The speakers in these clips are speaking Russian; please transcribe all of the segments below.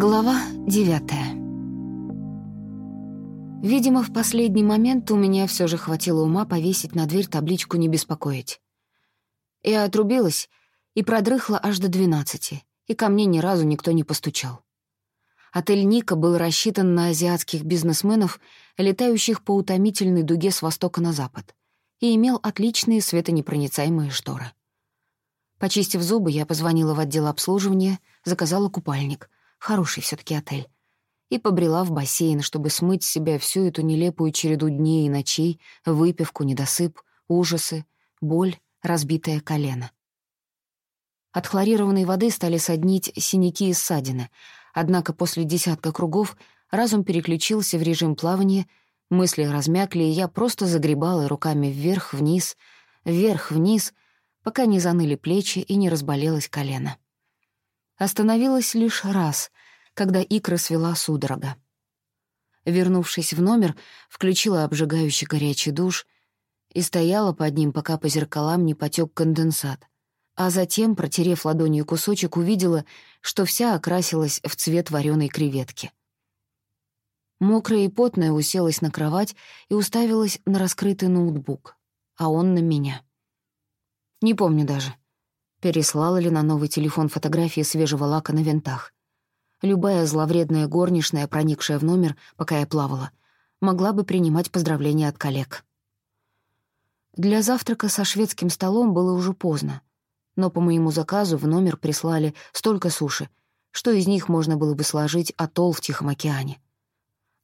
Глава девятая. Видимо, в последний момент у меня все же хватило ума повесить на дверь табличку «Не беспокоить». Я отрубилась и продрыхла аж до двенадцати, и ко мне ни разу никто не постучал. Отель «Ника» был рассчитан на азиатских бизнесменов, летающих по утомительной дуге с востока на запад, и имел отличные светонепроницаемые шторы. Почистив зубы, я позвонила в отдел обслуживания, заказала купальник. Хороший все таки отель. И побрела в бассейн, чтобы смыть с себя всю эту нелепую череду дней и ночей, выпивку, недосып, ужасы, боль, разбитое колено. От хлорированной воды стали соднить синяки и ссадины, однако после десятка кругов разум переключился в режим плавания, мысли размякли, и я просто загребала руками вверх-вниз, вверх-вниз — пока не заныли плечи и не разболелось колено. Остановилась лишь раз, когда икры свела судорога. Вернувшись в номер, включила обжигающий горячий душ и стояла под ним, пока по зеркалам не потек конденсат. А затем, протерев ладонью кусочек, увидела, что вся окрасилась в цвет вареной креветки. Мокрая и потная уселась на кровать и уставилась на раскрытый ноутбук, а он на меня. Не помню даже. Переслала ли на новый телефон фотографии свежего лака на винтах. Любая зловредная горничная, проникшая в номер, пока я плавала, могла бы принимать поздравления от коллег. Для завтрака со шведским столом было уже поздно, но по моему заказу в номер прислали столько суши, что из них можно было бы сложить атолл в Тихом океане.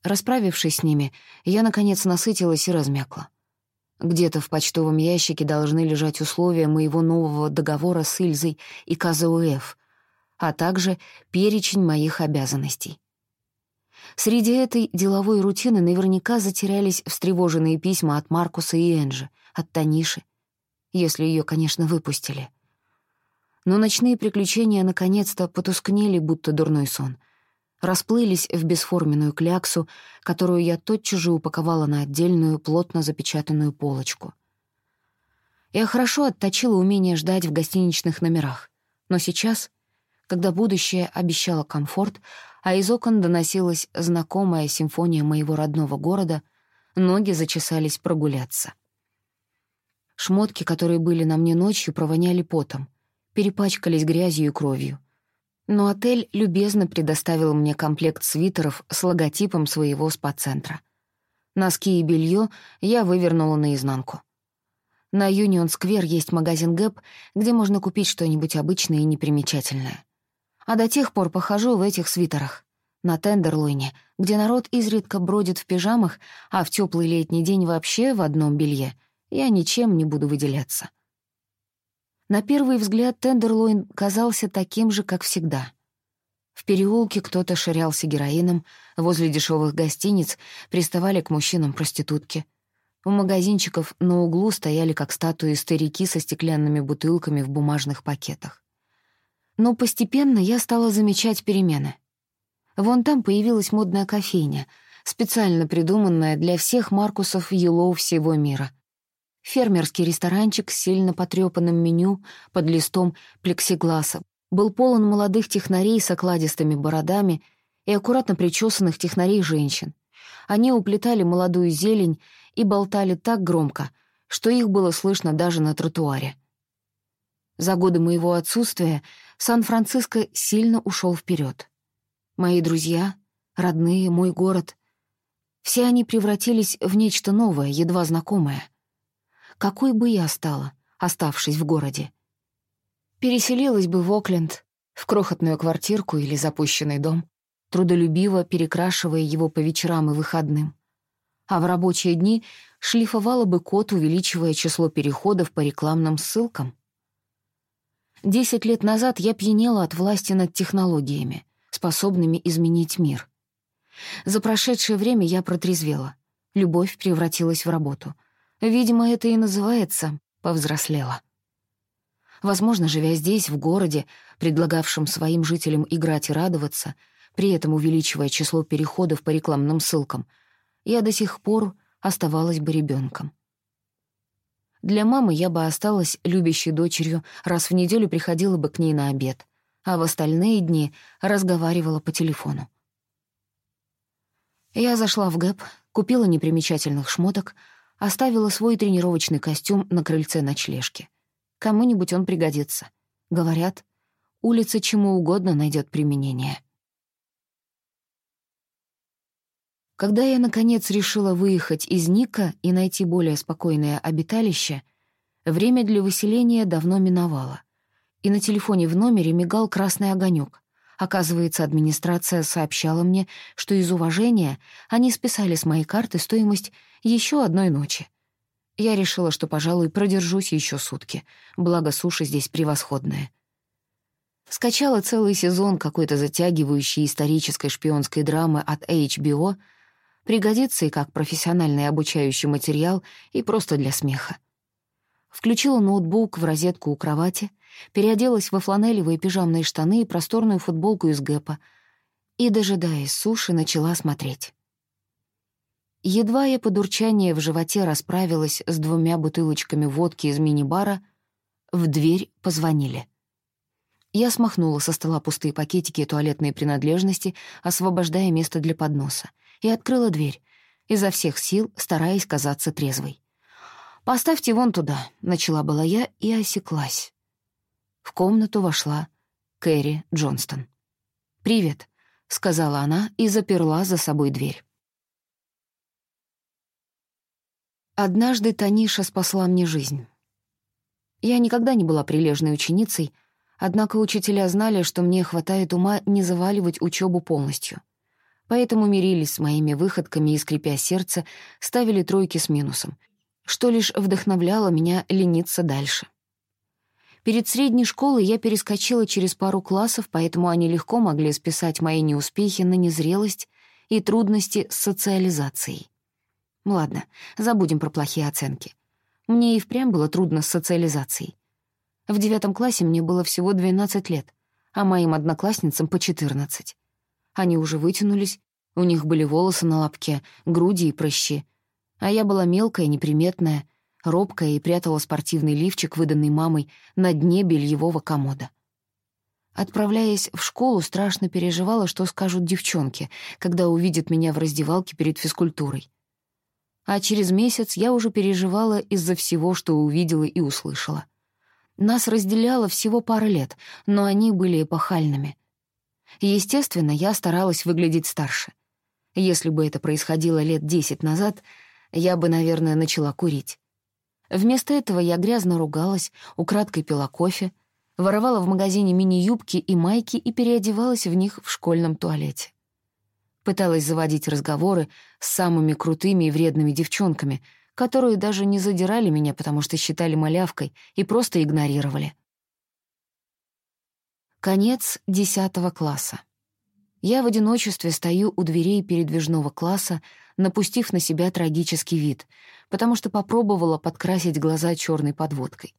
Расправившись с ними, я, наконец, насытилась и размякла. Где-то в почтовом ящике должны лежать условия моего нового договора с Ильзой и КЗУФ, а также перечень моих обязанностей. Среди этой деловой рутины наверняка затерялись встревоженные письма от Маркуса и Энжи, от Таниши, если ее, конечно, выпустили. Но ночные приключения наконец-то потускнели, будто дурной сон — расплылись в бесформенную кляксу, которую я тотчас же упаковала на отдельную, плотно запечатанную полочку. Я хорошо отточила умение ждать в гостиничных номерах, но сейчас, когда будущее обещало комфорт, а из окон доносилась знакомая симфония моего родного города, ноги зачесались прогуляться. Шмотки, которые были на мне ночью, провоняли потом, перепачкались грязью и кровью но отель любезно предоставил мне комплект свитеров с логотипом своего спа-центра. Носки и белье я вывернула наизнанку. На Юнион-сквер есть магазин Гэп, где можно купить что-нибудь обычное и непримечательное. А до тех пор похожу в этих свитерах. На Тендерлойне, где народ изредка бродит в пижамах, а в теплый летний день вообще в одном белье, я ничем не буду выделяться. На первый взгляд Тендерлойн казался таким же, как всегда. В переулке кто-то ширялся героином, возле дешевых гостиниц приставали к мужчинам проститутки. У магазинчиков на углу стояли как статуи старики со стеклянными бутылками в бумажных пакетах. Но постепенно я стала замечать перемены. Вон там появилась модная кофейня, специально придуманная для всех Маркусов Елоу всего мира — Фермерский ресторанчик с сильно потрёпанным меню под листом плексигласа был полон молодых технарей с окладистыми бородами и аккуратно причесанных технарей-женщин. Они уплетали молодую зелень и болтали так громко, что их было слышно даже на тротуаре. За годы моего отсутствия Сан-Франциско сильно ушел вперед. Мои друзья, родные, мой город — все они превратились в нечто новое, едва знакомое — какой бы я стала, оставшись в городе? Переселилась бы в Окленд, в крохотную квартирку или запущенный дом, трудолюбиво перекрашивая его по вечерам и выходным. А в рабочие дни шлифовала бы код, увеличивая число переходов по рекламным ссылкам. Десять лет назад я пьянела от власти над технологиями, способными изменить мир. За прошедшее время я протрезвела. Любовь превратилась в работу. Видимо, это и называется «повзрослела». Возможно, живя здесь, в городе, предлагавшем своим жителям играть и радоваться, при этом увеличивая число переходов по рекламным ссылкам, я до сих пор оставалась бы ребенком. Для мамы я бы осталась любящей дочерью, раз в неделю приходила бы к ней на обед. а в остальные дни разговаривала по телефону. Я зашла в ГЭП, купила непримечательных шмоток, оставила свой тренировочный костюм на крыльце ночлежки. Кому-нибудь он пригодится. Говорят, улица чему угодно найдет применение. Когда я, наконец, решила выехать из Ника и найти более спокойное обиталище, время для выселения давно миновало, и на телефоне в номере мигал красный огонек. Оказывается, администрация сообщала мне, что из уважения они списали с моей карты стоимость еще одной ночи. Я решила, что, пожалуй, продержусь еще сутки, благо суши здесь превосходная. Скачала целый сезон какой-то затягивающей исторической шпионской драмы от HBO — Пригодится и как профессиональный обучающий материал, и просто для смеха. Включила ноутбук в розетку у кровати, переоделась во фланелевые пижамные штаны и просторную футболку из гэпа и, дожидаясь суши, начала смотреть. Едва я под урчание в животе расправилась с двумя бутылочками водки из мини-бара, в дверь позвонили. Я смахнула со стола пустые пакетики и туалетные принадлежности, освобождая место для подноса — и открыла дверь, изо всех сил стараясь казаться трезвой. «Поставьте вон туда», — начала была я и осеклась. В комнату вошла Кэрри Джонстон. «Привет», — сказала она и заперла за собой дверь. Однажды Таниша спасла мне жизнь. Я никогда не была прилежной ученицей, однако учителя знали, что мне хватает ума не заваливать учебу полностью — поэтому мирились с моими выходками и, скрипя сердце, ставили тройки с минусом, что лишь вдохновляло меня лениться дальше. Перед средней школой я перескочила через пару классов, поэтому они легко могли списать мои неуспехи на незрелость и трудности с социализацией. Ладно, забудем про плохие оценки. Мне и впрямь было трудно с социализацией. В девятом классе мне было всего 12 лет, а моим одноклассницам по 14. Они уже вытянулись, у них были волосы на лобке, груди и прыщи. А я была мелкая, неприметная, робкая и прятала спортивный лифчик, выданный мамой, на дне бельевого комода. Отправляясь в школу, страшно переживала, что скажут девчонки, когда увидят меня в раздевалке перед физкультурой. А через месяц я уже переживала из-за всего, что увидела и услышала. Нас разделяло всего пара лет, но они были эпохальными — Естественно, я старалась выглядеть старше. Если бы это происходило лет десять назад, я бы, наверное, начала курить. Вместо этого я грязно ругалась, украдкой пила кофе, воровала в магазине мини-юбки и майки и переодевалась в них в школьном туалете. Пыталась заводить разговоры с самыми крутыми и вредными девчонками, которые даже не задирали меня, потому что считали малявкой и просто игнорировали. Конец десятого класса. Я в одиночестве стою у дверей передвижного класса, напустив на себя трагический вид, потому что попробовала подкрасить глаза черной подводкой.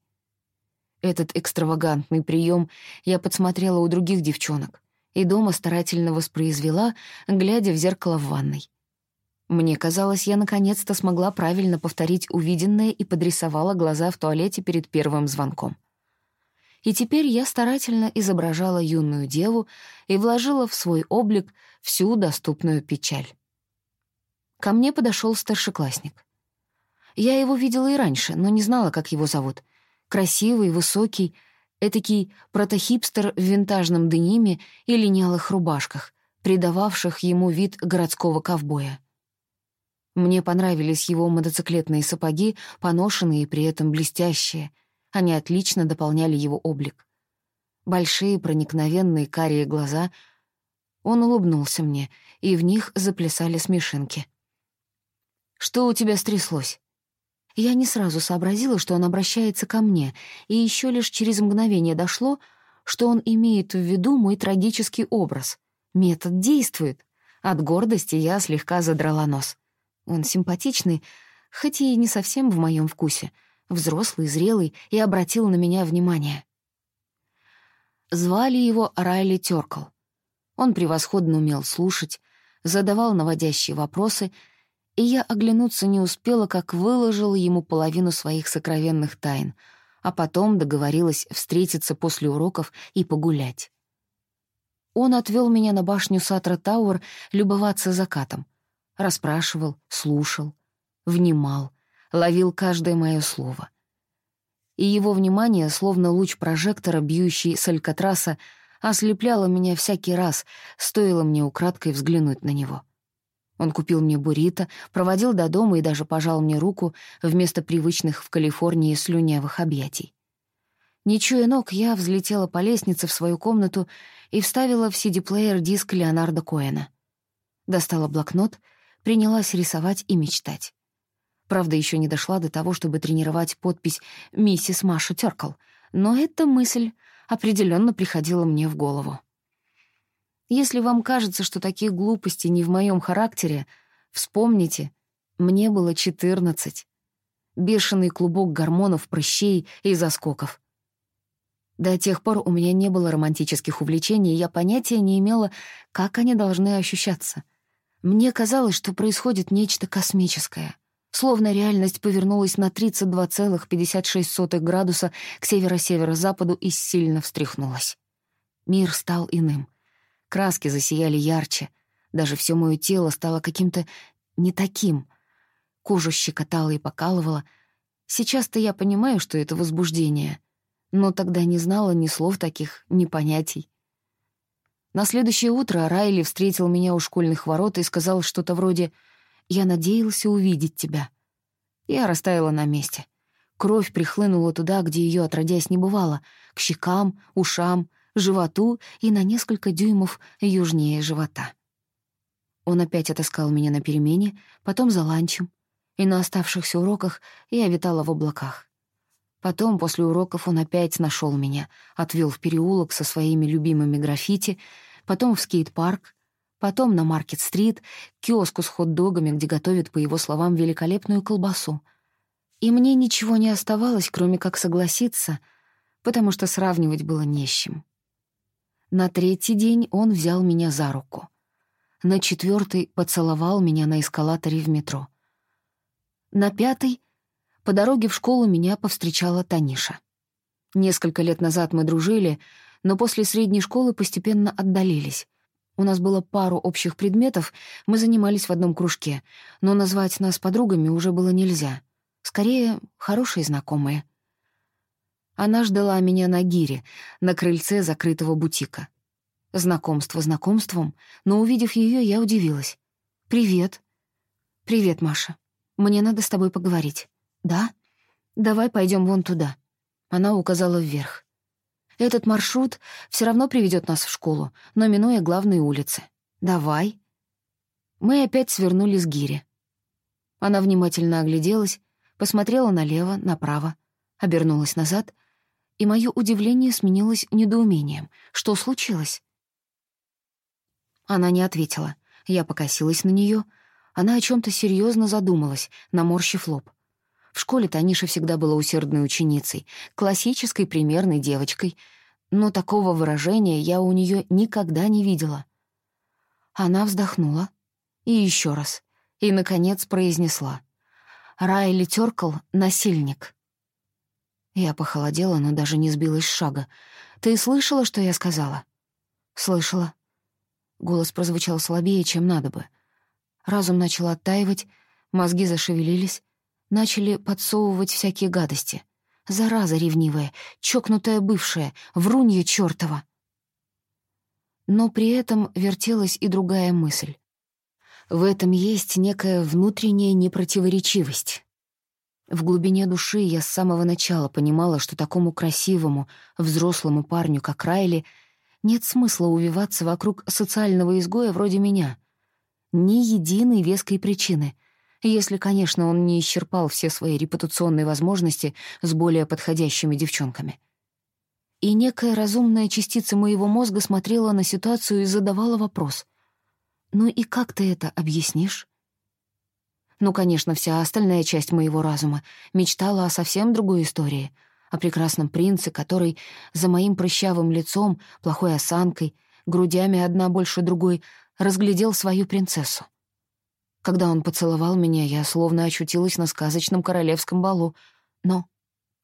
Этот экстравагантный прием я подсмотрела у других девчонок и дома старательно воспроизвела, глядя в зеркало в ванной. Мне казалось, я наконец-то смогла правильно повторить увиденное и подрисовала глаза в туалете перед первым звонком и теперь я старательно изображала юную деву и вложила в свой облик всю доступную печаль. Ко мне подошел старшеклассник. Я его видела и раньше, но не знала, как его зовут. Красивый, высокий, этакий протохипстер в винтажном дениме и линялых рубашках, придававших ему вид городского ковбоя. Мне понравились его мотоциклетные сапоги, поношенные и при этом блестящие — они отлично дополняли его облик. Большие проникновенные карие глаза. Он улыбнулся мне, и в них заплясали смешинки. «Что у тебя стряслось?» Я не сразу сообразила, что он обращается ко мне, и еще лишь через мгновение дошло, что он имеет в виду мой трагический образ. Метод действует. От гордости я слегка задрала нос. Он симпатичный, хоть и не совсем в моем вкусе — взрослый, зрелый, и обратил на меня внимание. Звали его Райли Тёркл. Он превосходно умел слушать, задавал наводящие вопросы, и я оглянуться не успела, как выложила ему половину своих сокровенных тайн, а потом договорилась встретиться после уроков и погулять. Он отвел меня на башню Сатра Тауэр любоваться закатом. Расспрашивал, слушал, внимал, ловил каждое мое слово. И его внимание, словно луч прожектора, бьющий с алькатраса, ослепляло меня всякий раз, стоило мне украдкой взглянуть на него. Он купил мне буррито, проводил до дома и даже пожал мне руку вместо привычных в Калифорнии слюнявых объятий. Не чуя ног, я взлетела по лестнице в свою комнату и вставила в CD-плеер диск Леонарда Коэна. Достала блокнот, принялась рисовать и мечтать. Правда, еще не дошла до того, чтобы тренировать подпись «Миссис Маша Теркл», но эта мысль определенно приходила мне в голову. Если вам кажется, что такие глупости не в моем характере, вспомните, мне было четырнадцать. Бешеный клубок гормонов, прыщей и заскоков — до тех пор у меня не было романтических увлечений, и я понятия не имела, как они должны ощущаться. Мне казалось, что происходит нечто космическое. Словно реальность повернулась на 32,56 градуса к северо-северо-западу и сильно встряхнулась. Мир стал иным. Краски засияли ярче. Даже все мое тело стало каким-то не таким. Кожу щекотало и покалывало. Сейчас-то я понимаю, что это возбуждение — но тогда не знала ни слов таких, ни понятий. На следующее утро Райли встретил меня у школьных ворот и сказал что-то вроде «Я надеялся увидеть тебя». Я растаяла на месте. Кровь прихлынула туда, где ее отродясь не бывало, к щекам, ушам, животу и на несколько дюймов южнее живота. Он опять отыскал меня на перемене, потом за ланчем, и на оставшихся уроках я витала в облаках. Потом, после уроков, он опять нашел меня, отвел в переулок со своими любимыми граффити, потом в скейт-парк, потом на Маркет-стрит, киоску с хот-догами, где готовят, по его словам, великолепную колбасу. И мне ничего не оставалось, кроме как согласиться, потому что сравнивать было не с чем. На третий день он взял меня за руку. На четвертый поцеловал меня на эскалаторе в метро. На пятый по дороге в школу меня повстречала Таниша. Несколько лет назад мы дружили, но после средней школы постепенно отдалились. У нас было пару общих предметов, мы занимались в одном кружке, но назвать нас подругами уже было нельзя. Скорее, хорошие знакомые. Она ждала меня на гире, на крыльце закрытого бутика. Знакомство знакомством, но, увидев ее, я удивилась. «Привет». «Привет, Маша. Мне надо с тобой поговорить». «Да? Давай пойдем вон туда». Она указала вверх. «Этот маршрут все равно приведет нас в школу, но минуя главные улицы. Давай». Мы опять свернули с гири. Она внимательно огляделась, посмотрела налево, направо, обернулась назад, и мое удивление сменилось недоумением. Что случилось? Она не ответила. Я покосилась на нее. Она о чем то серьезно задумалась, наморщив лоб. В школе Таниша всегда была усердной ученицей, классической примерной девочкой, но такого выражения я у нее никогда не видела. Она вздохнула. И еще раз. И, наконец, произнесла. «Райли Тёркл — насильник». Я похолодела, но даже не сбилась с шага. «Ты слышала, что я сказала?» «Слышала». Голос прозвучал слабее, чем надо бы. Разум начал оттаивать, мозги зашевелились, Начали подсовывать всякие гадости. Зараза ревнивая, чокнутая бывшая, врунья чёртова. Но при этом вертелась и другая мысль. В этом есть некая внутренняя непротиворечивость. В глубине души я с самого начала понимала, что такому красивому, взрослому парню, как Райли, нет смысла увиваться вокруг социального изгоя вроде меня. Ни единой веской причины — если, конечно, он не исчерпал все свои репутационные возможности с более подходящими девчонками. И некая разумная частица моего мозга смотрела на ситуацию и задавала вопрос. «Ну и как ты это объяснишь?» Ну, конечно, вся остальная часть моего разума мечтала о совсем другой истории, о прекрасном принце, который за моим прыщавым лицом, плохой осанкой, грудями одна больше другой, разглядел свою принцессу. Когда он поцеловал меня, я словно очутилась на сказочном королевском балу. Но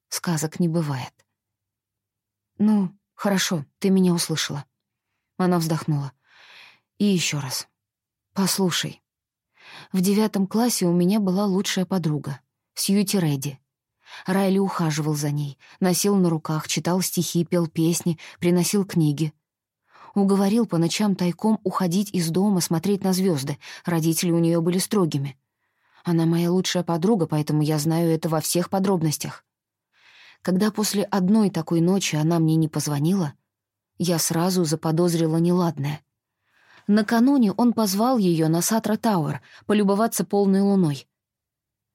сказок не бывает. «Ну, хорошо, ты меня услышала». Она вздохнула. И еще раз. Послушай. В девятом классе у меня была лучшая подруга, Сьюти Редди. Райли ухаживал за ней, носил на руках, читал стихи, пел песни, приносил книги. Уговорил по ночам тайком уходить из дома, смотреть на звезды. Родители у нее были строгими. Она моя лучшая подруга, поэтому я знаю это во всех подробностях. Когда после одной такой ночи она мне не позвонила, я сразу заподозрила неладное. Накануне он позвал ее на Сатра Тауэр полюбоваться полной луной.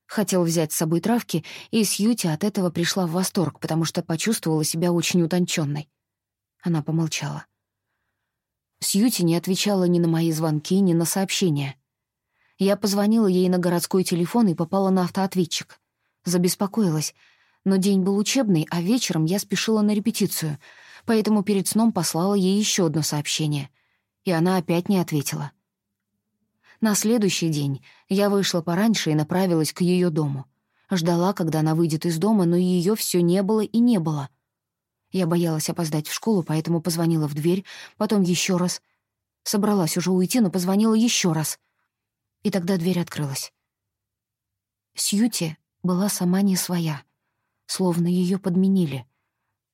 Хотел взять с собой травки, и Сьюти от этого пришла в восторг, потому что почувствовала себя очень утонченной. Она помолчала. Сьюти не отвечала ни на мои звонки, ни на сообщения. Я позвонила ей на городской телефон и попала на автоответчик. Забеспокоилась, но день был учебный, а вечером я спешила на репетицию, поэтому перед сном послала ей еще одно сообщение. И она опять не ответила. На следующий день я вышла пораньше и направилась к ее дому. Ждала, когда она выйдет из дома, но ее все не было и не было. Я боялась опоздать в школу, поэтому позвонила в дверь, потом еще раз. Собралась уже уйти, но позвонила еще раз. И тогда дверь открылась. Сьюти была сама не своя, словно ее подменили.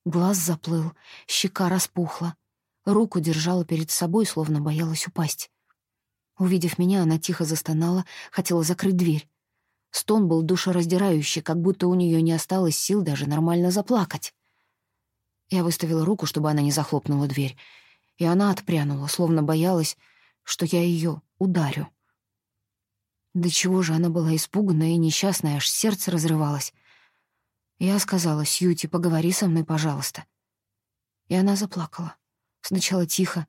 Глаз заплыл, щека распухла, руку держала перед собой, словно боялась упасть. Увидев меня, она тихо застонала, хотела закрыть дверь. Стон был душераздирающий, как будто у нее не осталось сил даже нормально заплакать. Я выставила руку, чтобы она не захлопнула дверь, и она отпрянула, словно боялась, что я ее ударю. До чего же она была испуганная и несчастная, аж сердце разрывалось. Я сказала, «Сьюти, поговори со мной, пожалуйста». И она заплакала. Сначала тихо,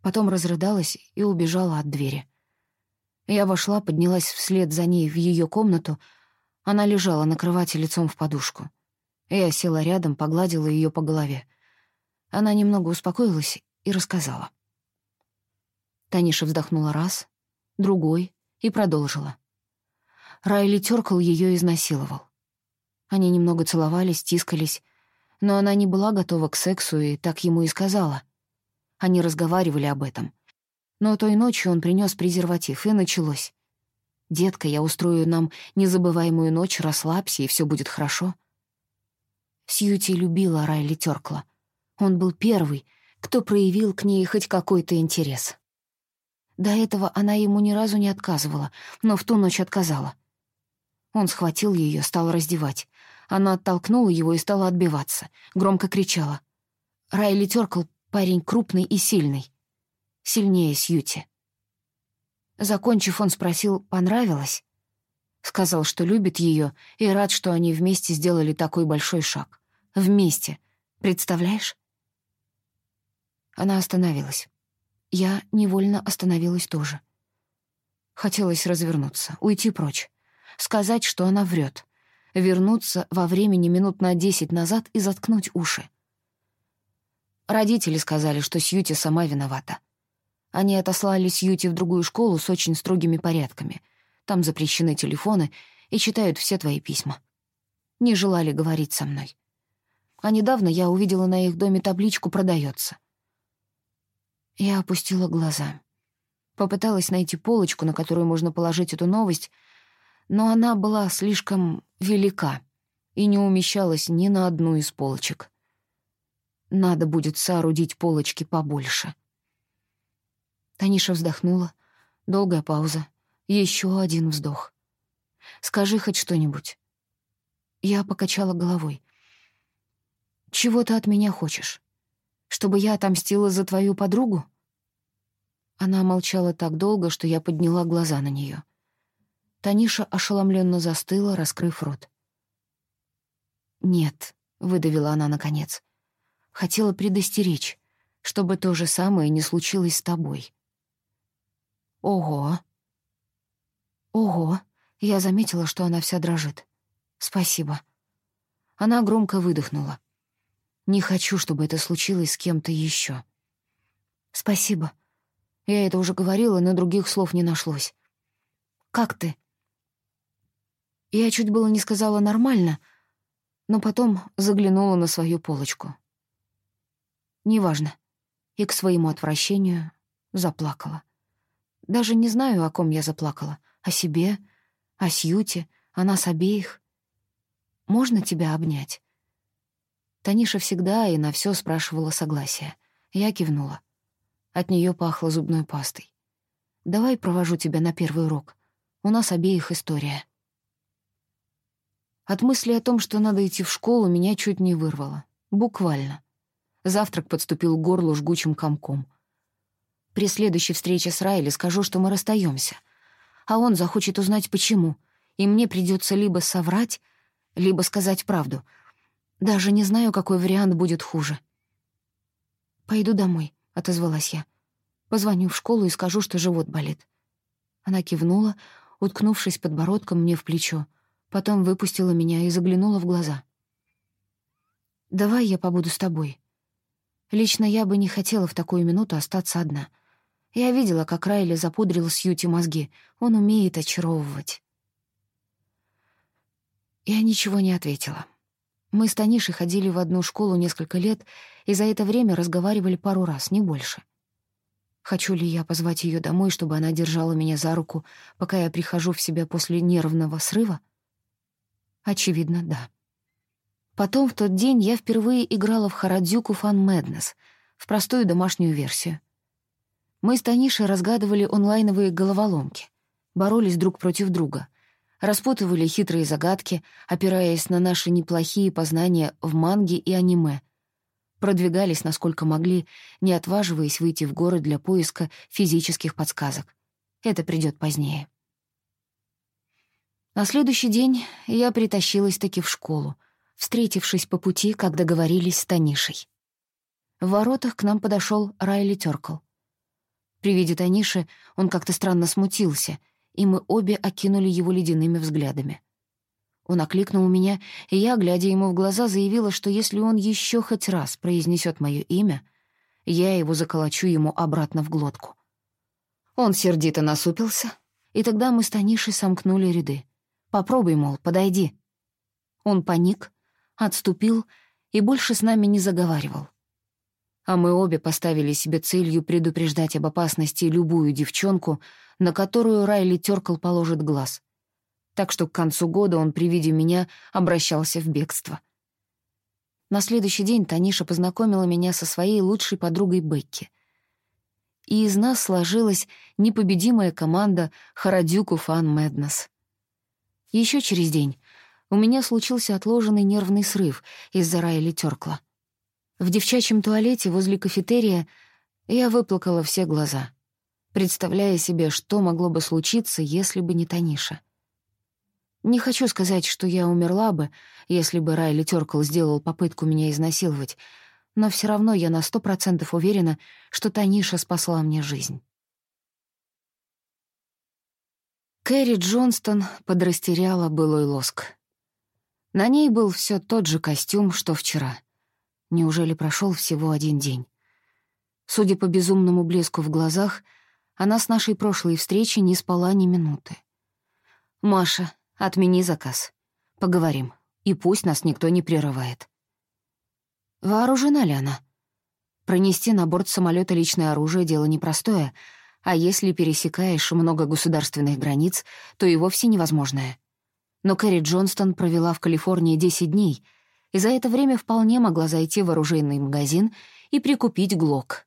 потом разрыдалась и убежала от двери. Я вошла, поднялась вслед за ней в ее комнату. Она лежала на кровати лицом в подушку. Я села рядом, погладила ее по голове. Она немного успокоилась и рассказала. Таниша вздохнула раз, другой и продолжила. Райли теркал ее и изнасиловал. Они немного целовались, тискались, но она не была готова к сексу и так ему и сказала — они разговаривали об этом. Но той ночью он принес презерватив, и началось. «Детка, я устрою нам незабываемую ночь, расслабься, и все будет хорошо». Сьюти любила Райли Тёркла. Он был первый, кто проявил к ней хоть какой-то интерес. До этого она ему ни разу не отказывала, но в ту ночь отказала. Он схватил ее, стал раздевать. Она оттолкнула его и стала отбиваться, громко кричала. Райли Тёркл Парень крупный и сильный. Сильнее Сьюти. Закончив, он спросил, понравилось? Сказал, что любит ее и рад, что они вместе сделали такой большой шаг. Вместе. Представляешь? Она остановилась. Я невольно остановилась тоже. Хотелось развернуться, уйти прочь. Сказать, что она врет. Вернуться во времени минут на десять назад и заткнуть уши. Родители сказали, что Сьюти сама виновата. Они отослали Сьюти в другую школу с очень строгими порядками. Там запрещены телефоны и читают все твои письма. Не желали говорить со мной. А недавно я увидела на их доме табличку «Продается». Я опустила глаза. Попыталась найти полочку, на которую можно положить эту новость, но она была слишком велика и не умещалась ни на одну из полочек. Надо будет соорудить полочки побольше. Таниша вздохнула. Долгая пауза. Еще один вздох. «Скажи хоть что-нибудь». Я покачала головой. «Чего ты от меня хочешь? Чтобы я отомстила за твою подругу?» Она молчала так долго, что я подняла глаза на нее. Таниша ошеломленно застыла, раскрыв рот. «Нет», — выдавила она наконец. Хотела предостеречь, чтобы то же самое не случилось с тобой. Ого. Ого. Я заметила, что она вся дрожит. Спасибо. Она громко выдохнула. Не хочу, чтобы это случилось с кем-то еще. Спасибо. Я это уже говорила, но других слов не нашлось. Как ты? Я чуть было не сказала нормально, но потом заглянула на свою полочку. Неважно. и к своему отвращению заплакала. Даже не знаю, о ком я заплакала. О себе, о Сьюте, о нас обеих. «Можно тебя обнять?» Таниша всегда и на все спрашивала согласия. Я кивнула. От нее пахло зубной пастой. «Давай провожу тебя на первый урок. У нас обеих история». От мысли о том, что надо идти в школу, меня чуть не вырвало. Буквально. Завтрак подступил к горлу жгучим комком. При следующей встрече с Райли скажу, что мы расстаемся, а он захочет узнать, почему, и мне придется либо соврать, либо сказать правду. Даже не знаю, какой вариант будет хуже. «Пойду домой», — отозвалась я. «Позвоню в школу и скажу, что живот болит». Она кивнула, уткнувшись подбородком мне в плечо, потом выпустила меня и заглянула в глаза. «Давай я побуду с тобой. Лично я бы не хотела в такую минуту остаться одна. Я видела, как Райли запудрил Сьюти мозги. Он умеет очаровывать». Я ничего не ответила. Мы с Танишей ходили в одну школу несколько лет и за это время разговаривали пару раз, не больше. Хочу ли я позвать ее домой, чтобы она держала меня за руку, пока я прихожу в себя после нервного срыва? Очевидно, да. Потом в тот день я впервые играла в Харадзюку Фан Мэднес, в простую домашнюю версию. Мы с Танишей разгадывали онлайновые головоломки, боролись друг против друга, распутывали хитрые загадки, опираясь на наши неплохие познания в манге и аниме, продвигались насколько могли, не отваживаясь выйти в город для поиска физических подсказок. Это придет позднее. На следующий день я притащилась-таки в школу, встретившись по пути, как договорились с Танишей. В воротах к нам подошел Райли Тёркл. При виде Таниши он как-то странно смутился, и мы обе окинули его ледяными взглядами. Он окликнул меня, и я, глядя ему в глаза, заявила, что если он еще хоть раз произнесет мое имя, я его заколочу ему обратно в глотку. Он сердито насупился, и тогда мы с Танишей сомкнули ряды. Попробуй, мол, подойди». Он паник, отступил и больше с нами не заговаривал. А мы обе поставили себе целью предупреждать об опасности любую девчонку, на которую Райли Тёркл положит глаз. Так что к концу года он при виде меня обращался в бегство. На следующий день Таниша познакомила меня со своей лучшей подругой Бекки. И из нас сложилась непобедимая команда Харадюку Фан Мэднес. Еще через день у меня случился отложенный нервный срыв из-за Райли Тёркла. В девчачьем туалете возле кафетерия я выплакала все глаза, представляя себе, что могло бы случиться, если бы не Таниша. Не хочу сказать, что я умерла бы, если бы Райли Тёркл сделал попытку меня изнасиловать, но все равно я на сто процентов уверена, что Таниша спасла мне жизнь. Кэрри Джонстон подрастеряла былой лоск. На ней был все тот же костюм, что вчера. Неужели прошел всего один день? Судя по безумному блеску в глазах, она с нашей прошлой встречи не спала ни минуты. «Маша, отмени заказ. Поговорим. И пусть нас никто не прерывает». Вооружена ли она? Пронести на борт самолета личное оружие — дело непростое — а если пересекаешь много государственных границ, то и вовсе невозможное. Но Кэрри Джонстон провела в Калифорнии 10 дней, и за это время вполне могла зайти в оружейный магазин и прикупить ГЛОК.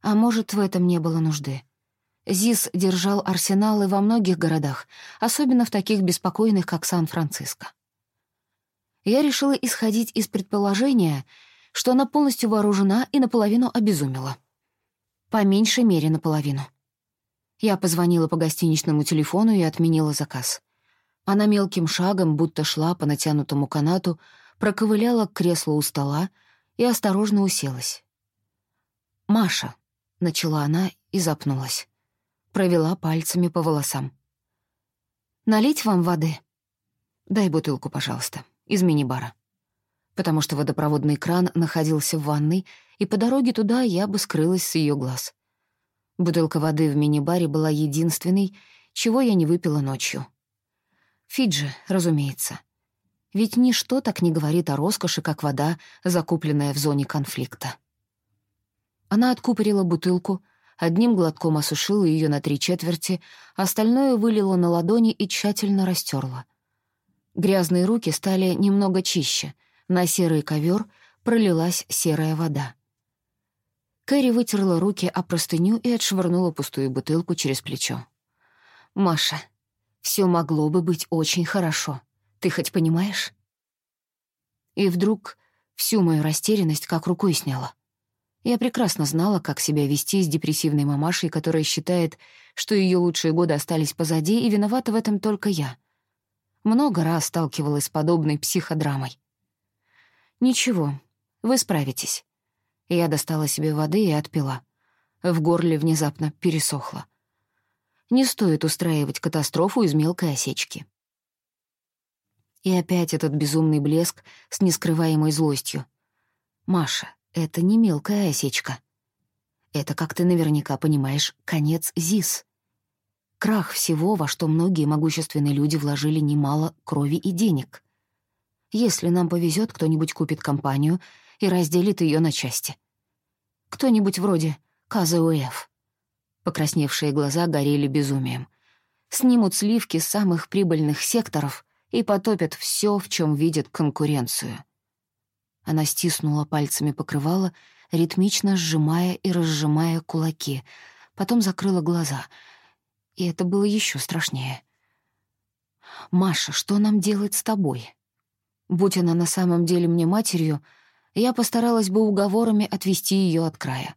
А может, в этом не было нужды. ЗИС держал арсеналы во многих городах, особенно в таких беспокойных, как Сан-Франциско. Я решила исходить из предположения, что она полностью вооружена и наполовину обезумела. По меньшей мере наполовину. Я позвонила по гостиничному телефону и отменила заказ. Она мелким шагом, будто шла по натянутому канату, проковыляла к креслу у стола и осторожно уселась. «Маша», — начала она и запнулась. Провела пальцами по волосам. «Налить вам воды?» «Дай бутылку, пожалуйста, из мини-бара» потому что водопроводный кран находился в ванной, и по дороге туда я бы скрылась с ее глаз. Бутылка воды в мини-баре была единственной, чего я не выпила ночью. Фиджи, разумеется. Ведь ничто так не говорит о роскоши, как вода, закупленная в зоне конфликта. Она откупорила бутылку, одним глотком осушила ее на три четверти, остальное вылила на ладони и тщательно растерла. Грязные руки стали немного чище, на серый ковер пролилась серая вода. Кэрри вытерла руки о простыню и отшвырнула пустую бутылку через плечо. «Маша, все могло бы быть очень хорошо. Ты хоть понимаешь?» И вдруг всю мою растерянность как рукой сняла. Я прекрасно знала, как себя вести с депрессивной мамашей, которая считает, что ее лучшие годы остались позади, и виновата в этом только я. Много раз сталкивалась с подобной психодрамой. «Ничего, вы справитесь». Я достала себе воды и отпила. В горле внезапно пересохло. Не стоит устраивать катастрофу из мелкой осечки. И опять этот безумный блеск с нескрываемой злостью. «Маша, это не мелкая осечка. Это, как ты наверняка понимаешь, конец ЗИС. Крах всего, во что многие могущественные люди вложили немало крови и денег. Если нам повезет, кто-нибудь купит компанию и разделит ее на части. Кто-нибудь вроде КЗУФ. Покрасневшие глаза горели безумием. Снимут сливки с самых прибыльных секторов и потопят все, в чем видят конкуренцию. Она стиснула пальцами покрывало, ритмично сжимая и разжимая кулаки, потом закрыла глаза. И это было еще страшнее. «Маша, что нам делать с тобой?» Будь она на самом деле мне матерью, я постаралась бы уговорами отвести ее от края.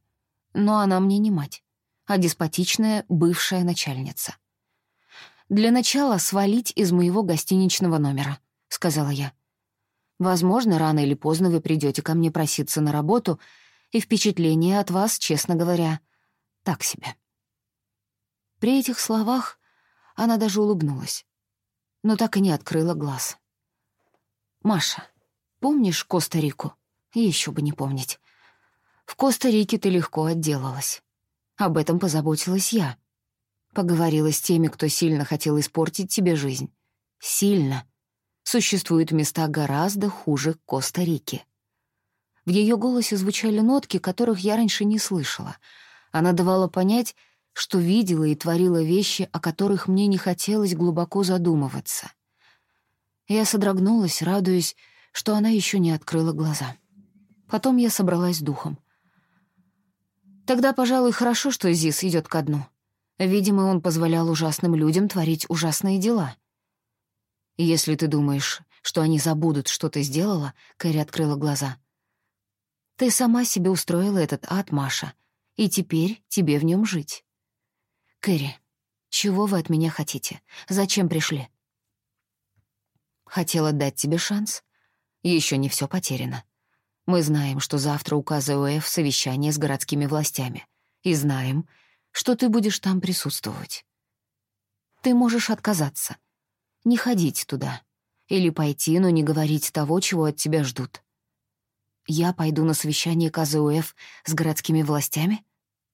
Но она мне не мать, а деспотичная бывшая начальница. «Для начала свалить из моего гостиничного номера», — сказала я. «Возможно, рано или поздно вы придете ко мне проситься на работу, и впечатление от вас, честно говоря, так себе». При этих словах она даже улыбнулась, но так и не открыла глаз. «Маша, помнишь Коста-Рику?» Еще бы не помнить. В Коста-Рике ты легко отделалась. Об этом позаботилась я. Поговорила с теми, кто сильно хотел испортить тебе жизнь. Сильно. Существуют места гораздо хуже Коста-Рики. В ее голосе звучали нотки, которых я раньше не слышала. Она давала понять, что видела и творила вещи, о которых мне не хотелось глубоко задумываться. Я содрогнулась, радуясь, что она еще не открыла глаза. Потом я собралась духом. Тогда, пожалуй, хорошо, что Зис идет ко дну. Видимо, он позволял ужасным людям творить ужасные дела. Если ты думаешь, что они забудут, что ты сделала, Кэрри открыла глаза. Ты сама себе устроила этот ад, Маша, и теперь тебе в нем жить. Кэрри, чего вы от меня хотите? Зачем пришли? Хотела дать тебе шанс. Еще не все потеряно. Мы знаем, что завтра у КЗУФ совещание с городскими властями. И знаем, что ты будешь там присутствовать. Ты можешь отказаться. Не ходить туда. Или пойти, но не говорить того, чего от тебя ждут. Я пойду на совещание КЗУФ с городскими властями?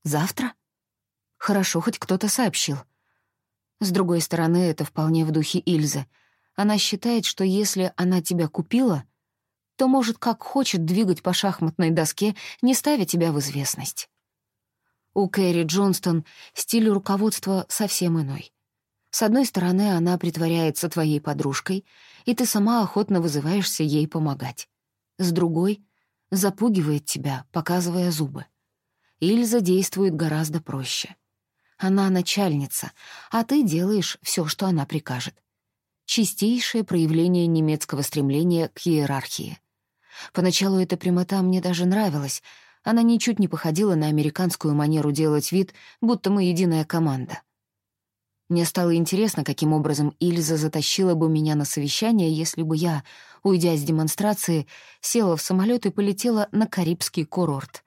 Завтра? Хорошо, хоть кто-то сообщил. С другой стороны, это вполне в духе Ильзы. Она считает, что если она тебя купила — то может как хочет двигать по шахматной доске, не ставя тебя в известность. У Кэрри Джонстон стиль руководства совсем иной. С одной стороны, она притворяется твоей подружкой, и ты сама охотно вызываешься ей помогать. С другой — запугивает тебя, показывая зубы. Ильза действует гораздо проще. Она начальница, а ты делаешь все, что она прикажет. Чистейшее проявление немецкого стремления к иерархии — Поначалу эта прямота мне даже нравилась. Она ничуть не походила на американскую манеру делать вид, будто мы единая команда. Мне стало интересно, каким образом Ильза затащила бы меня на совещание, если бы я, уйдя с демонстрации, села в самолет и полетела на Карибский курорт.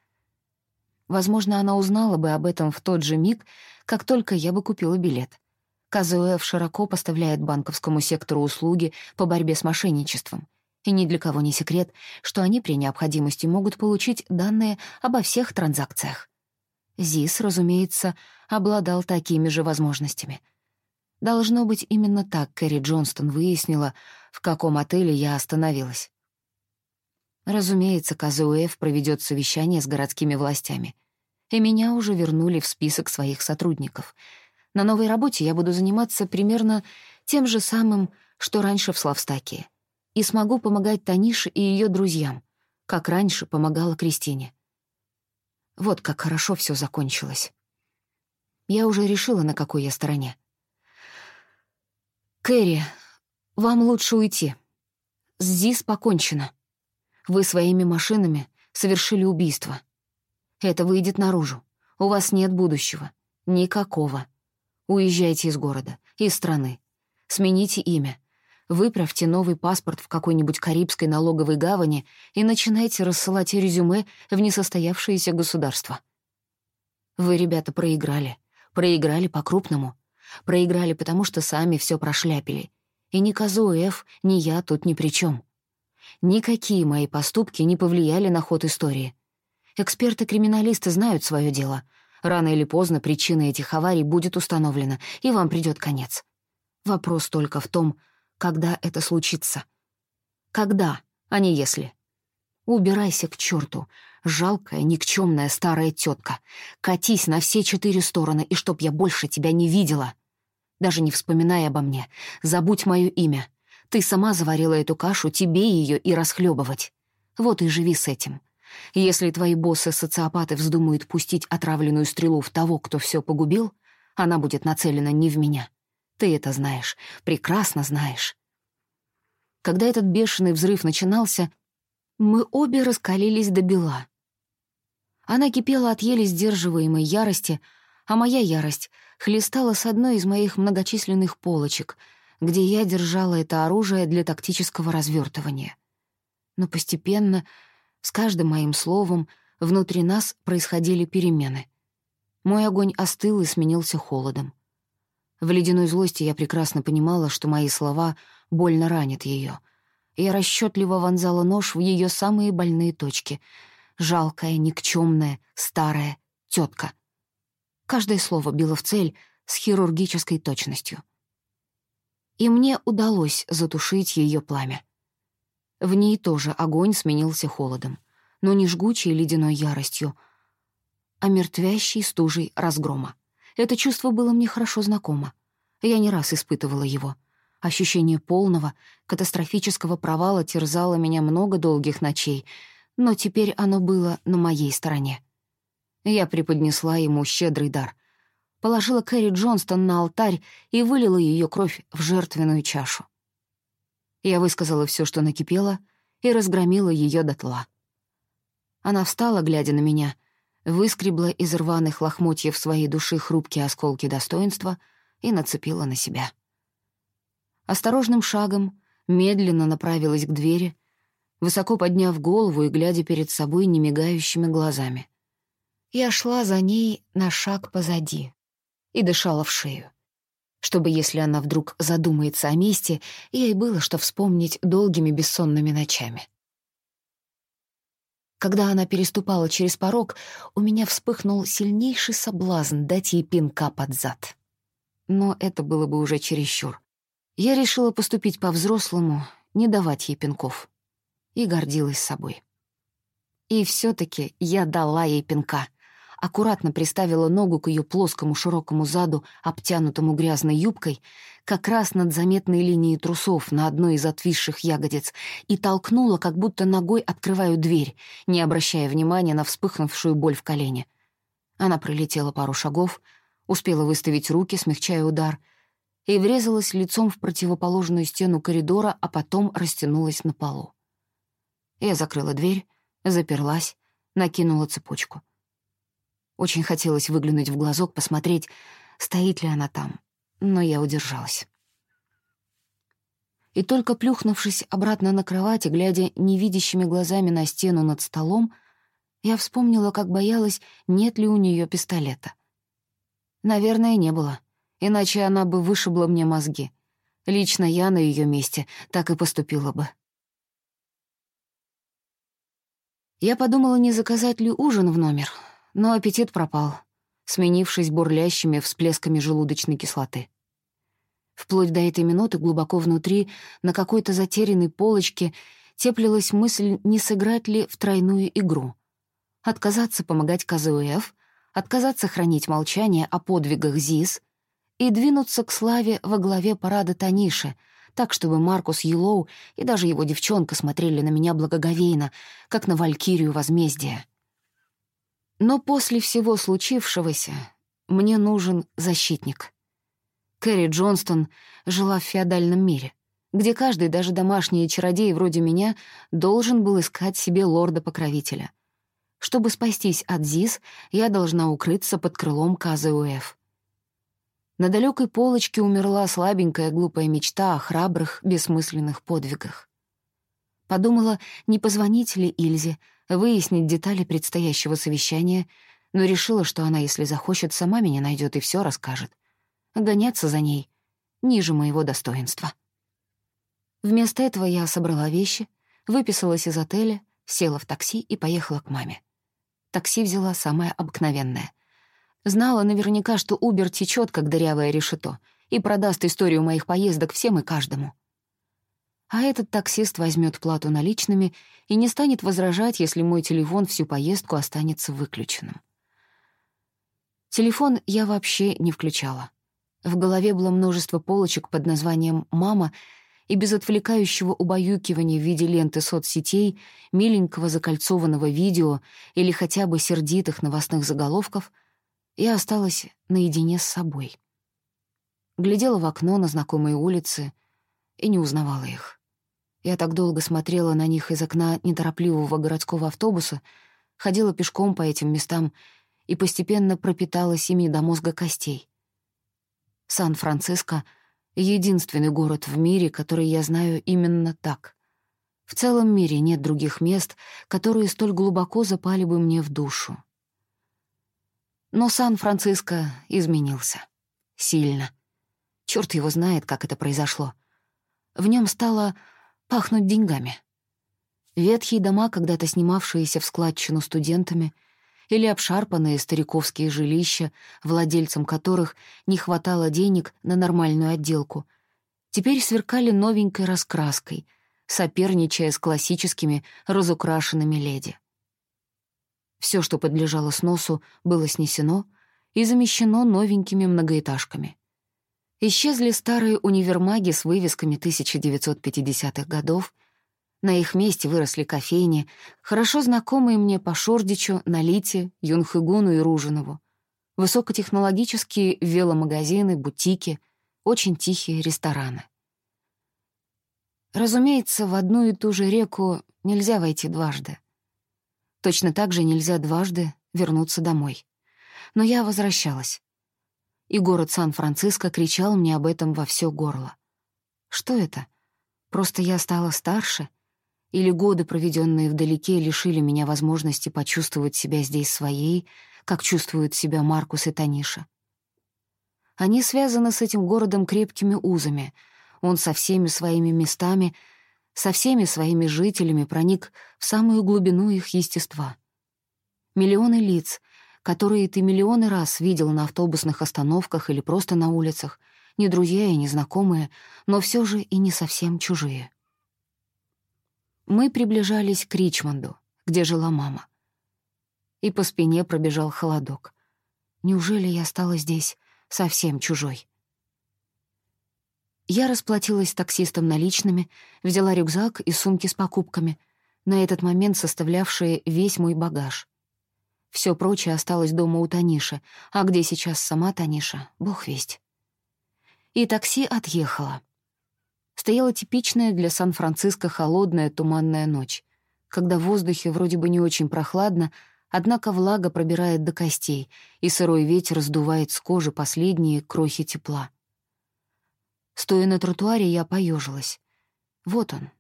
Возможно, она узнала бы об этом в тот же миг, как только я бы купила билет. КЗУФ широко поставляет банковскому сектору услуги по борьбе с мошенничеством — и ни для кого не секрет, что они при необходимости могут получить данные обо всех транзакциях. ЗИС, разумеется, обладал такими же возможностями. Должно быть, именно так Кэрри Джонстон выяснила, в каком отеле я остановилась. Разумеется, КЗУФ проведет совещание с городскими властями. и меня уже вернули в список своих сотрудников. На новой работе я буду заниматься примерно тем же самым, что раньше в Славстаке, и смогу помогать Танише и ее друзьям, как раньше помогала Кристине. Вот как хорошо все закончилось. Я уже решила, на какой я стороне. «Кэрри, вам лучше уйти. С ЗИС покончено. Вы своими машинами совершили убийство. Это выйдет наружу. У вас нет будущего. Никакого. Уезжайте из города, из страны. Смените имя. Выправьте новый паспорт в какой-нибудь карибской налоговой гавани и начинайте рассылать резюме в несостоявшееся государство. Вы, ребята, проиграли. Проиграли по-крупному. Проиграли, потому что сами все прошляпили. И ни Казуэф, ни я тут ни при чем. Никакие мои поступки не повлияли на ход истории. Эксперты-криминалисты знают свое дело. Рано или поздно причина этих аварий будет установлена, и вам придет конец. Вопрос только в том, когда это случится. Когда, а не если. Убирайся к черту, жалкая, никчемная старая тетка. Катись на все четыре стороны, и чтоб я больше тебя не видела. Даже не вспоминай обо мне. Забудь мое имя. Ты сама заварила эту кашу, тебе ее и расхлебывать. Вот и живи с этим. Если твои боссы-социопаты вздумают пустить отравленную стрелу в того, кто все погубил, она будет нацелена не в меня. Ты это знаешь, прекрасно знаешь. Когда этот бешеный взрыв начинался, мы обе раскалились до бела. Она кипела от еле сдерживаемой ярости, а моя ярость хлестала с одной из моих многочисленных полочек, где я держала это оружие для тактического развертывания. Но постепенно, с каждым моим словом, внутри нас происходили перемены. Мой огонь остыл и сменился холодом. В ледяной злости я прекрасно понимала, что мои слова больно ранят ее. Я расчетливо вонзала нож в ее самые больные точки. Жалкая, никчемная, старая тетка — Каждое слово било в цель с хирургической точностью. И мне удалось затушить ее пламя. В ней тоже огонь сменился холодом, но не жгучей ледяной яростью, а мертвящей стужей разгрома. Это чувство было мне хорошо знакомо. Я не раз испытывала его. Ощущение полного, катастрофического провала терзало меня много долгих ночей, но теперь оно было на моей стороне. Я преподнесла ему щедрый дар. Положила Кэрри Джонстон на алтарь и вылила ее кровь в жертвенную чашу. Я высказала все, что накипело, и разгромила ее дотла. Она встала, глядя на меня, выскребла из рваных лохмотьев своей души хрупкие осколки достоинства и нацепила на себя. Осторожным шагом медленно направилась к двери, высоко подняв голову и глядя перед собой немигающими глазами. Я шла за ней на шаг позади и дышала в шею, чтобы, если она вдруг задумается о месте, ей было что вспомнить долгими бессонными ночами. Когда она переступала через порог, у меня вспыхнул сильнейший соблазн дать ей пинка под зад. Но это было бы уже чересчур. Я решила поступить по-взрослому, не давать ей пинков. И гордилась собой. И все таки я дала ей пинка — аккуратно приставила ногу к ее плоскому широкому заду, обтянутому грязной юбкой, как раз над заметной линией трусов на одной из отвисших ягодиц, и толкнула, как будто ногой открываю дверь, не обращая внимания на вспыхнувшую боль в колене. Она пролетела пару шагов, успела выставить руки, смягчая удар, и врезалась лицом в противоположную стену коридора, а потом растянулась на полу. Я закрыла дверь, заперлась, накинула цепочку — очень хотелось выглянуть в глазок, посмотреть, стоит ли она там, но я удержалась. И только плюхнувшись обратно на кровать и глядя невидящими глазами на стену над столом, я вспомнила, как боялась, нет ли у нее пистолета. Наверное, не было, иначе она бы вышибла мне мозги. Лично я на ее месте так и поступила бы. Я подумала, не заказать ли ужин в номер, но аппетит пропал, сменившись бурлящими всплесками желудочной кислоты. Вплоть до этой минуты глубоко внутри, на какой-то затерянной полочке, теплилась мысль, не сыграть ли в тройную игру. Отказаться помогать КЗУФ, отказаться хранить молчание о подвигах ЗИС и двинуться к славе во главе парада Таниши, так, чтобы Маркус Елоу и даже его девчонка смотрели на меня благоговейно, как на валькирию возмездия. Но после всего случившегося мне нужен защитник. Кэрри Джонстон жила в феодальном мире, где каждый, даже домашний чародей вроде меня, должен был искать себе лорда-покровителя. Чтобы спастись от ЗИС, я должна укрыться под крылом КЗУФ. На далекой полочке умерла слабенькая глупая мечта о храбрых, бессмысленных подвигах. Подумала, не позвонить ли Ильзе, выяснить детали предстоящего совещания, но решила, что она, если захочет, сама меня найдет и все расскажет. Гоняться за ней ниже моего достоинства. Вместо этого я собрала вещи, выписалась из отеля, села в такси и поехала к маме. Такси взяла самое обыкновенное. Знала наверняка, что Убер течет, как дырявое решето, и продаст историю моих поездок всем и каждому. А этот таксист возьмет плату наличными и не станет возражать, если мой телефон всю поездку останется выключенным. Телефон я вообще не включала. В голове было множество полочек под названием «Мама», и без отвлекающего убаюкивания в виде ленты соцсетей, миленького закольцованного видео или хотя бы сердитых новостных заголовков, я осталась наедине с собой. Глядела в окно на знакомые улицы и не узнавала их. Я так долго смотрела на них из окна неторопливого городского автобуса, ходила пешком по этим местам и постепенно пропиталась ими до мозга костей. Сан-Франциско — единственный город в мире, который я знаю именно так. В целом мире нет других мест, которые столь глубоко запали бы мне в душу. Но Сан-Франциско изменился. Сильно. Черт его знает, как это произошло. В нем стало пахнуть деньгами. Ветхие дома, когда-то снимавшиеся в складчину студентами — или обшарпанные стариковские жилища, владельцам которых не хватало денег на нормальную отделку, теперь сверкали новенькой раскраской, соперничая с классическими разукрашенными леди. Все, что подлежало сносу, было снесено и замещено новенькими многоэтажками. Исчезли старые универмаги с вывесками 1950-х годов, на их месте выросли кофейни, хорошо знакомые мне по Шордичу, Налите, Юнхыгуну и Ружинову. Высокотехнологические веломагазины, бутики, очень тихие рестораны. Разумеется, в одну и ту же реку нельзя войти дважды. Точно так же нельзя дважды вернуться домой. Но я возвращалась. И город Сан-Франциско кричал мне об этом во все горло. Что это? Просто я стала старше — или годы, проведенные вдалеке, лишили меня возможности почувствовать себя здесь своей, как чувствуют себя Маркус и Таниша. Они связаны с этим городом крепкими узами. Он со всеми своими местами, со всеми своими жителями проник в самую глубину их естества. Миллионы лиц, которые ты миллионы раз видел на автобусных остановках или просто на улицах, не друзья и не знакомые, но все же и не совсем чужие. Мы приближались к Ричмонду, где жила мама. И по спине пробежал холодок. Неужели я стала здесь совсем чужой? Я расплатилась таксистом наличными, взяла рюкзак и сумки с покупками, на этот момент составлявшие весь мой багаж. Все прочее осталось дома у Таниши, а где сейчас сама Таниша, бог весть. И такси отъехало стояла типичная для Сан-Франциско холодная туманная ночь, когда в воздухе вроде бы не очень прохладно, однако влага пробирает до костей, и сырой ветер сдувает с кожи последние крохи тепла. Стоя на тротуаре, я поежилась. Вот он,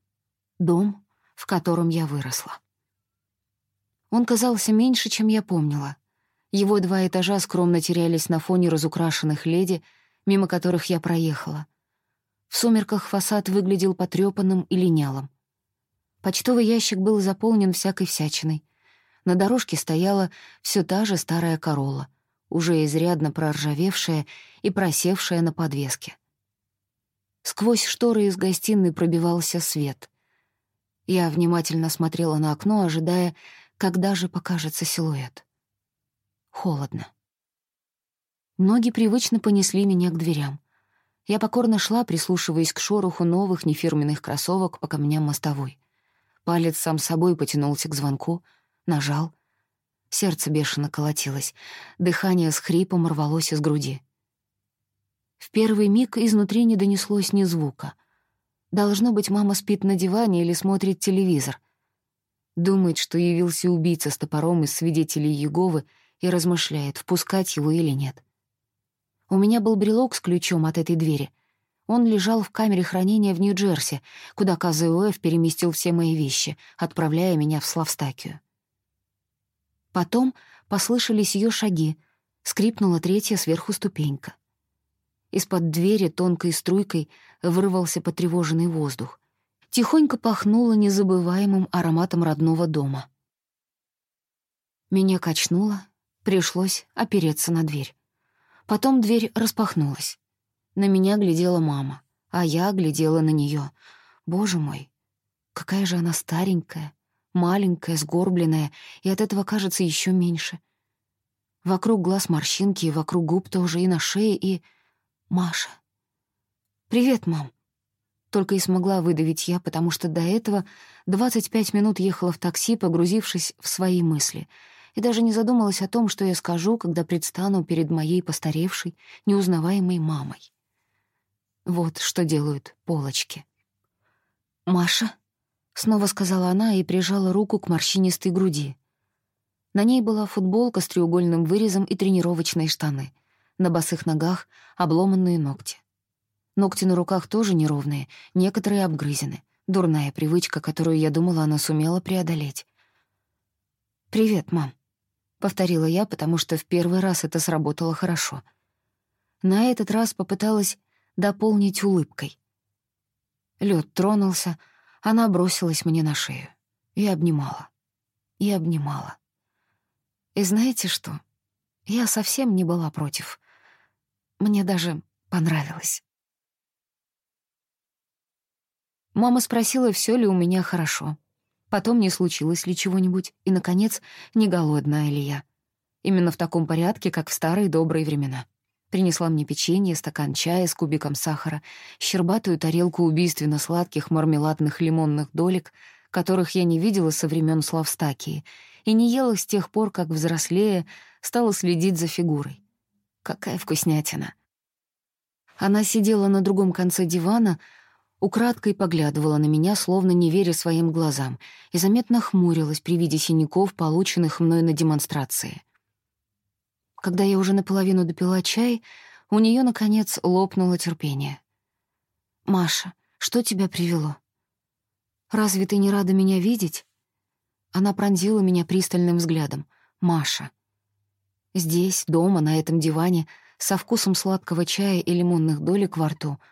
дом, в котором я выросла. Он казался меньше, чем я помнила. Его два этажа скромно терялись на фоне разукрашенных леди, мимо которых я проехала. В сумерках фасад выглядел потрёпанным и линялым. Почтовый ящик был заполнен всякой всячиной. На дорожке стояла все та же старая корола, уже изрядно проржавевшая и просевшая на подвеске. Сквозь шторы из гостиной пробивался свет. Я внимательно смотрела на окно, ожидая, когда же покажется силуэт. холодно. Ноги привычно понесли меня к дверям. Я покорно шла, прислушиваясь к шороху новых нефирменных кроссовок по камням мостовой. Палец сам собой потянулся к звонку, нажал. Сердце бешено колотилось, дыхание с хрипом рвалось из груди. В первый миг изнутри не донеслось ни звука. Должно быть, мама спит на диване или смотрит телевизор. Думает, что явился убийца с топором из свидетелей Еговы и размышляет, впускать его или нет. У меня был брелок с ключом от этой двери. Он лежал в камере хранения в Нью-Джерси, куда КЗУФ переместил все мои вещи, отправляя меня в Славстакию. Потом послышались ее шаги, скрипнула третья сверху ступенька. Из-под двери тонкой струйкой вырвался потревоженный воздух. Тихонько пахнуло незабываемым ароматом родного дома. Меня качнуло, пришлось опереться на дверь. Потом дверь распахнулась. На меня глядела мама, а я глядела на нее. Боже мой, какая же она старенькая, маленькая, сгорбленная, и от этого кажется еще меньше. Вокруг глаз морщинки, и вокруг губ тоже, и на шее, и... Маша. «Привет, мам». Только и смогла выдавить я, потому что до этого 25 минут ехала в такси, погрузившись в свои мысли — и даже не задумалась о том, что я скажу, когда предстану перед моей постаревшей, неузнаваемой мамой. Вот что делают полочки. «Маша?» — снова сказала она и прижала руку к морщинистой груди. На ней была футболка с треугольным вырезом и тренировочные штаны. На босых ногах — обломанные ногти. Ногти на руках тоже неровные, некоторые обгрызены. Дурная привычка, которую, я думала, она сумела преодолеть. «Привет, мам», повторила я, потому что в первый раз это сработало хорошо. На этот раз попыталась дополнить улыбкой. Лед тронулся, она бросилась мне на шею и обнимала. И обнимала. И знаете что? Я совсем не была против. Мне даже понравилось. Мама спросила, все ли у меня хорошо. Потом не случилось ли чего-нибудь, и, наконец, не голодная ли я. Именно в таком порядке, как в старые добрые времена. Принесла мне печенье, стакан чая с кубиком сахара, щербатую тарелку убийственно сладких мармеладных лимонных долек, которых я не видела со времен Славстакии, и не ела с тех пор, как взрослее стала следить за фигурой. Какая вкуснятина! Она сидела на другом конце дивана, украдкой поглядывала на меня, словно не веря своим глазам, и заметно хмурилась при виде синяков, полученных мной на демонстрации. Когда я уже наполовину допила чай, у нее наконец, лопнуло терпение. «Маша, что тебя привело? Разве ты не рада меня видеть?» Она пронзила меня пристальным взглядом. «Маша». Здесь, дома, на этом диване, со вкусом сладкого чая и лимонных долек во рту —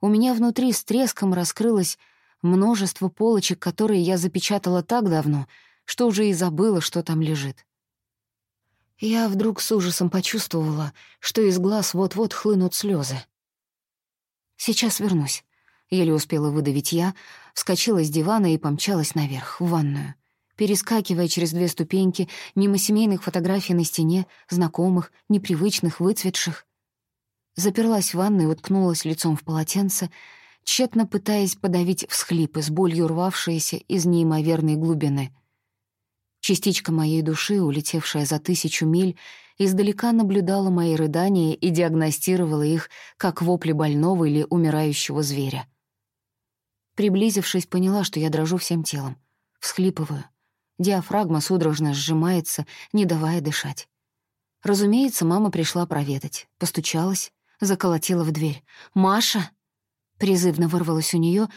у меня внутри с треском раскрылось множество полочек, которые я запечатала так давно, что уже и забыла, что там лежит. Я вдруг с ужасом почувствовала, что из глаз вот-вот хлынут слезы. «Сейчас вернусь», — еле успела выдавить я, вскочила с дивана и помчалась наверх, в ванную, перескакивая через две ступеньки, мимо семейных фотографий на стене, знакомых, непривычных, выцветших заперлась в ванной уткнулась лицом в полотенце, тщетно пытаясь подавить всхлипы с болью рвавшиеся из неимоверной глубины. Частичка моей души, улетевшая за тысячу миль, издалека наблюдала мои рыдания и диагностировала их как вопли больного или умирающего зверя. Приблизившись, поняла, что я дрожу всем телом. Всхлипываю. Диафрагма судорожно сжимается, не давая дышать. Разумеется, мама пришла проведать, постучалась, заколотила в дверь. «Маша!» Призывно вырвалась у нее,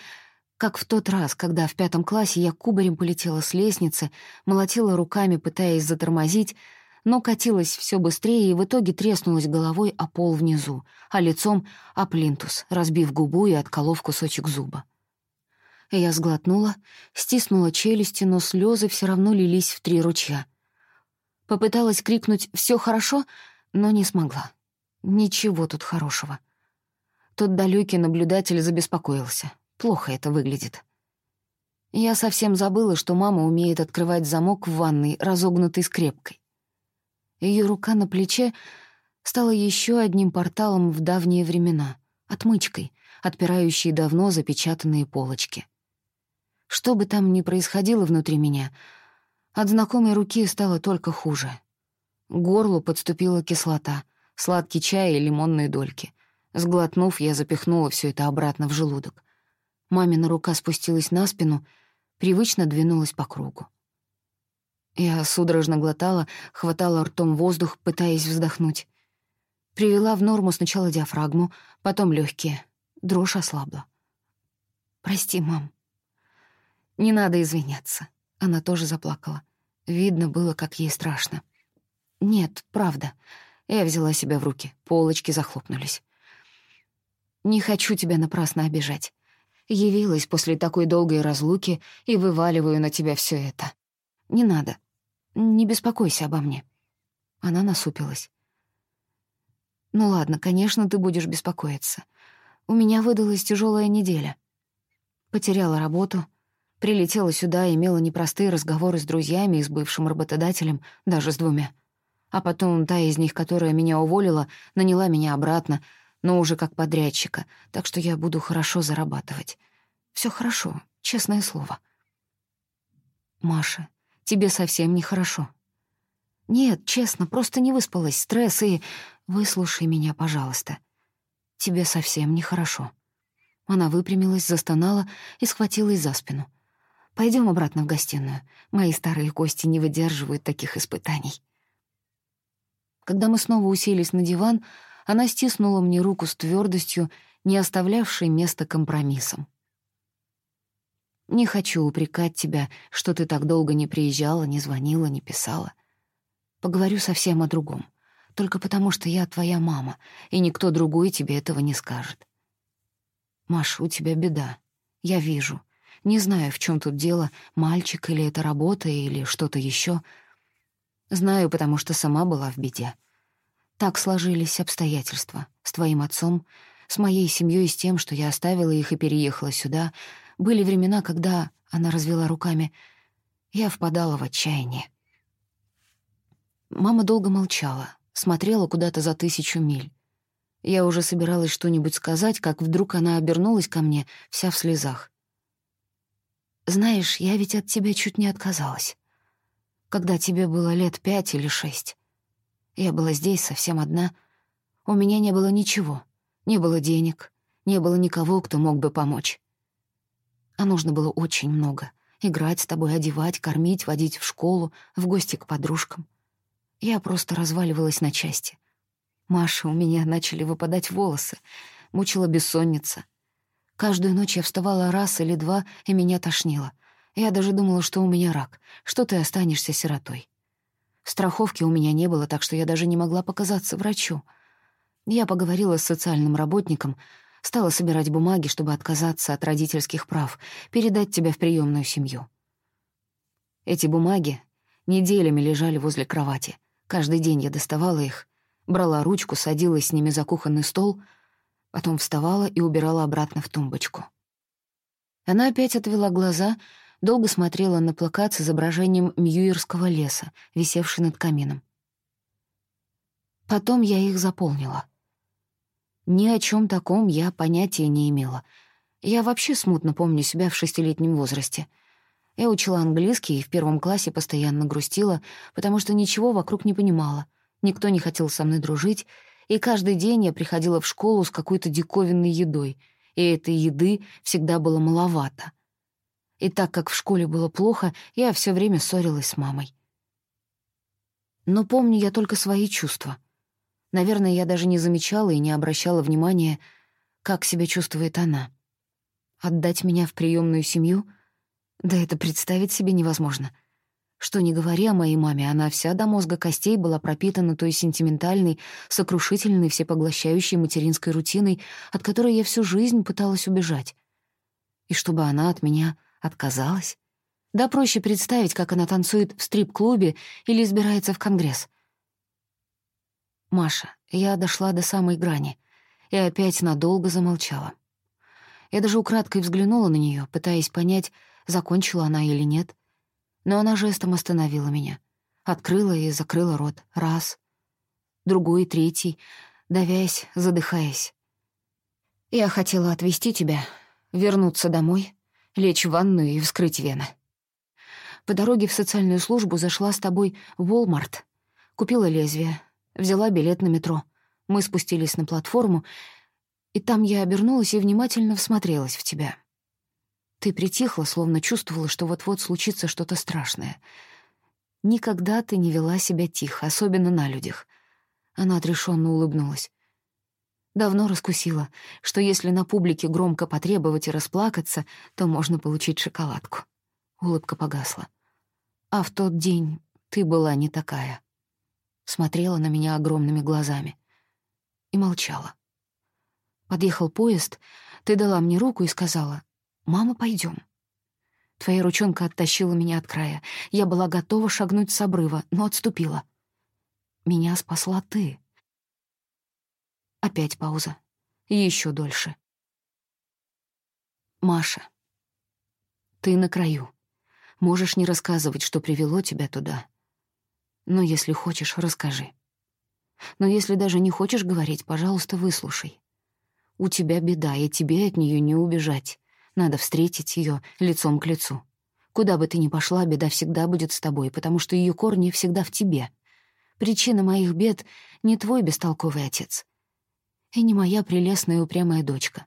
как в тот раз, когда в пятом классе я кубарем полетела с лестницы, молотила руками, пытаясь затормозить, но катилась все быстрее и в итоге треснулась головой о пол внизу, а лицом — о плинтус, разбив губу и отколов кусочек зуба. Я сглотнула, стиснула челюсти, но слезы все равно лились в три ручья. Попыталась крикнуть «Все хорошо», но не смогла. Ничего тут хорошего. Тот далекий наблюдатель забеспокоился. Плохо это выглядит. Я совсем забыла, что мама умеет открывать замок в ванной, разогнутой скрепкой. Ее рука на плече стала еще одним порталом в давние времена, отмычкой, отпирающей давно запечатанные полочки. Что бы там ни происходило внутри меня, от знакомой руки стало только хуже. К горлу подступила кислота, сладкий чай и лимонные дольки. Сглотнув, я запихнула все это обратно в желудок. Мамина рука спустилась на спину, привычно двинулась по кругу. Я судорожно глотала, хватала ртом воздух, пытаясь вздохнуть. Привела в норму сначала диафрагму, потом легкие. Дрожь ослабла. «Прости, мам». «Не надо извиняться». Она тоже заплакала. Видно было, как ей страшно. «Нет, правда». Я взяла себя в руки. Полочки захлопнулись. «Не хочу тебя напрасно обижать. Явилась после такой долгой разлуки и вываливаю на тебя все это. Не надо. Не беспокойся обо мне». Она насупилась. «Ну ладно, конечно, ты будешь беспокоиться. У меня выдалась тяжелая неделя. Потеряла работу, прилетела сюда, имела непростые разговоры с друзьями и с бывшим работодателем, даже с двумя. А потом та из них, которая меня уволила, наняла меня обратно, но уже как подрядчика, так что я буду хорошо зарабатывать. Все хорошо, честное слово». «Маша, тебе совсем нехорошо». «Нет, честно, просто не выспалась, стресс и...» «Выслушай меня, пожалуйста. Тебе совсем нехорошо». Она выпрямилась, застонала и схватилась за спину. Пойдем обратно в гостиную. Мои старые кости не выдерживают таких испытаний». Когда мы снова уселись на диван, она стиснула мне руку с твердостью, не оставлявшей места компромиссам. Не хочу упрекать тебя, что ты так долго не приезжала, не звонила, не писала. Поговорю совсем о другом. Только потому, что я твоя мама, и никто другой тебе этого не скажет. Маша, у тебя беда. Я вижу. Не знаю, в чем тут дело, мальчик или это работа, или что-то еще. Знаю, потому что сама была в беде. Так сложились обстоятельства. С твоим отцом, с моей семьей, с тем, что я оставила их и переехала сюда — были времена, когда, она развела руками, я впадала в отчаяние. Мама долго молчала, смотрела куда-то за тысячу миль. Я уже собиралась что-нибудь сказать, как вдруг она обернулась ко мне, вся в слезах. «Знаешь, я ведь от тебя чуть не отказалась. Когда тебе было лет пять или шесть. Я была здесь совсем одна. У меня не было ничего. Не было денег, не было никого, кто мог бы помочь. А нужно было очень много. Играть с тобой, одевать, кормить, водить в школу, в гости к подружкам. Я просто разваливалась на части. Маша, у меня начали выпадать волосы. Мучила бессонница. Каждую ночь я вставала раз или два, и меня тошнило. Я даже думала, что у меня рак, что ты останешься сиротой. Страховки у меня не было, так что я даже не могла показаться врачу. Я поговорила с социальным работником, Стала собирать бумаги, чтобы отказаться от родительских прав, передать тебя в приемную семью. Эти бумаги неделями лежали возле кровати. Каждый день я доставала их, брала ручку, садилась с ними за кухонный стол, потом вставала и убирала обратно в тумбочку. Она опять отвела глаза, долго смотрела на плакат с изображением Мьюирского леса, висевший над камином. Потом я их заполнила. Ни о чем таком я понятия не имела. Я вообще смутно помню себя в шестилетнем возрасте. Я учила английский и в первом классе постоянно грустила, потому что ничего вокруг не понимала. Никто не хотел со мной дружить, и каждый день я приходила в школу с какой-то диковинной едой, и этой еды всегда было маловато. И так как в школе было плохо, я все время ссорилась с мамой. Но помню я только свои чувства — Наверное, я даже не замечала и не обращала внимания, как себя чувствует она. Отдать меня в приемную семью? Да это представить себе невозможно. Что не говори о моей маме, она вся до мозга костей была пропитана той сентиментальной, сокрушительной, всепоглощающей материнской рутиной, от которой я всю жизнь пыталась убежать. И чтобы она от меня отказалась? Да проще представить, как она танцует в стрип-клубе или избирается в Конгресс — Маша, я дошла до самой грани и опять надолго замолчала. Я даже украдкой взглянула на нее, пытаясь понять, закончила она или нет. Но она жестом остановила меня. Открыла и закрыла рот. Раз. Другой, третий, давясь, задыхаясь. Я хотела отвезти тебя, вернуться домой, лечь в ванную и вскрыть вены. По дороге в социальную службу зашла с тобой в Walmart, купила лезвие, взяла билет на метро. Мы спустились на платформу, и там я обернулась и внимательно всмотрелась в тебя. Ты притихла, словно чувствовала, что вот-вот случится что-то страшное. Никогда ты не вела себя тихо, особенно на людях. Она отрешенно улыбнулась. Давно раскусила, что если на публике громко потребовать и расплакаться, то можно получить шоколадку. Улыбка погасла. А в тот день ты была не такая. Смотрела на меня огромными глазами. И молчала. Подъехал поезд, ты дала мне руку и сказала, «Мама, пойдем. Твоя ручонка оттащила меня от края. Я была готова шагнуть с обрыва, но отступила. Меня спасла ты. Опять пауза. Еще дольше. Маша, ты на краю. Можешь не рассказывать, что привело тебя туда. Но если хочешь, расскажи. Но если даже не хочешь говорить, пожалуйста, выслушай. У тебя беда, и тебе от нее не убежать. Надо встретить ее лицом к лицу. Куда бы ты ни пошла, беда всегда будет с тобой, потому что ее корни всегда в тебе. Причина моих бед — не твой бестолковый отец. И не моя прелестная упрямая дочка.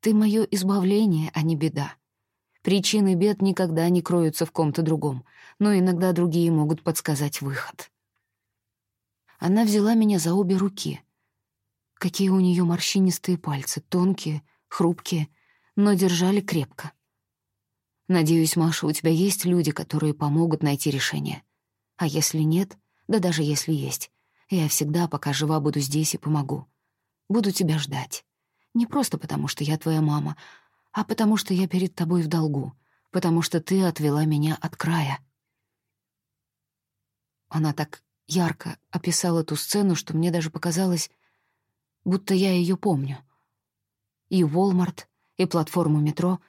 Ты — мое избавление, а не беда. Причины бед никогда не кроются в ком-то другом, но иногда другие могут подсказать выход. Она взяла меня за обе руки. Какие у нее морщинистые пальцы, тонкие, хрупкие, но держали крепко. Надеюсь, Маша, у тебя есть люди, которые помогут найти решение. А если нет, да даже если есть, я всегда, пока жива, буду здесь и помогу. Буду тебя ждать. Не просто потому, что я твоя мама, а потому что я перед тобой в долгу, потому что ты отвела меня от края». Она так ярко описала ту сцену, что мне даже показалось, будто я ее помню. И Волмарт, и платформу метро.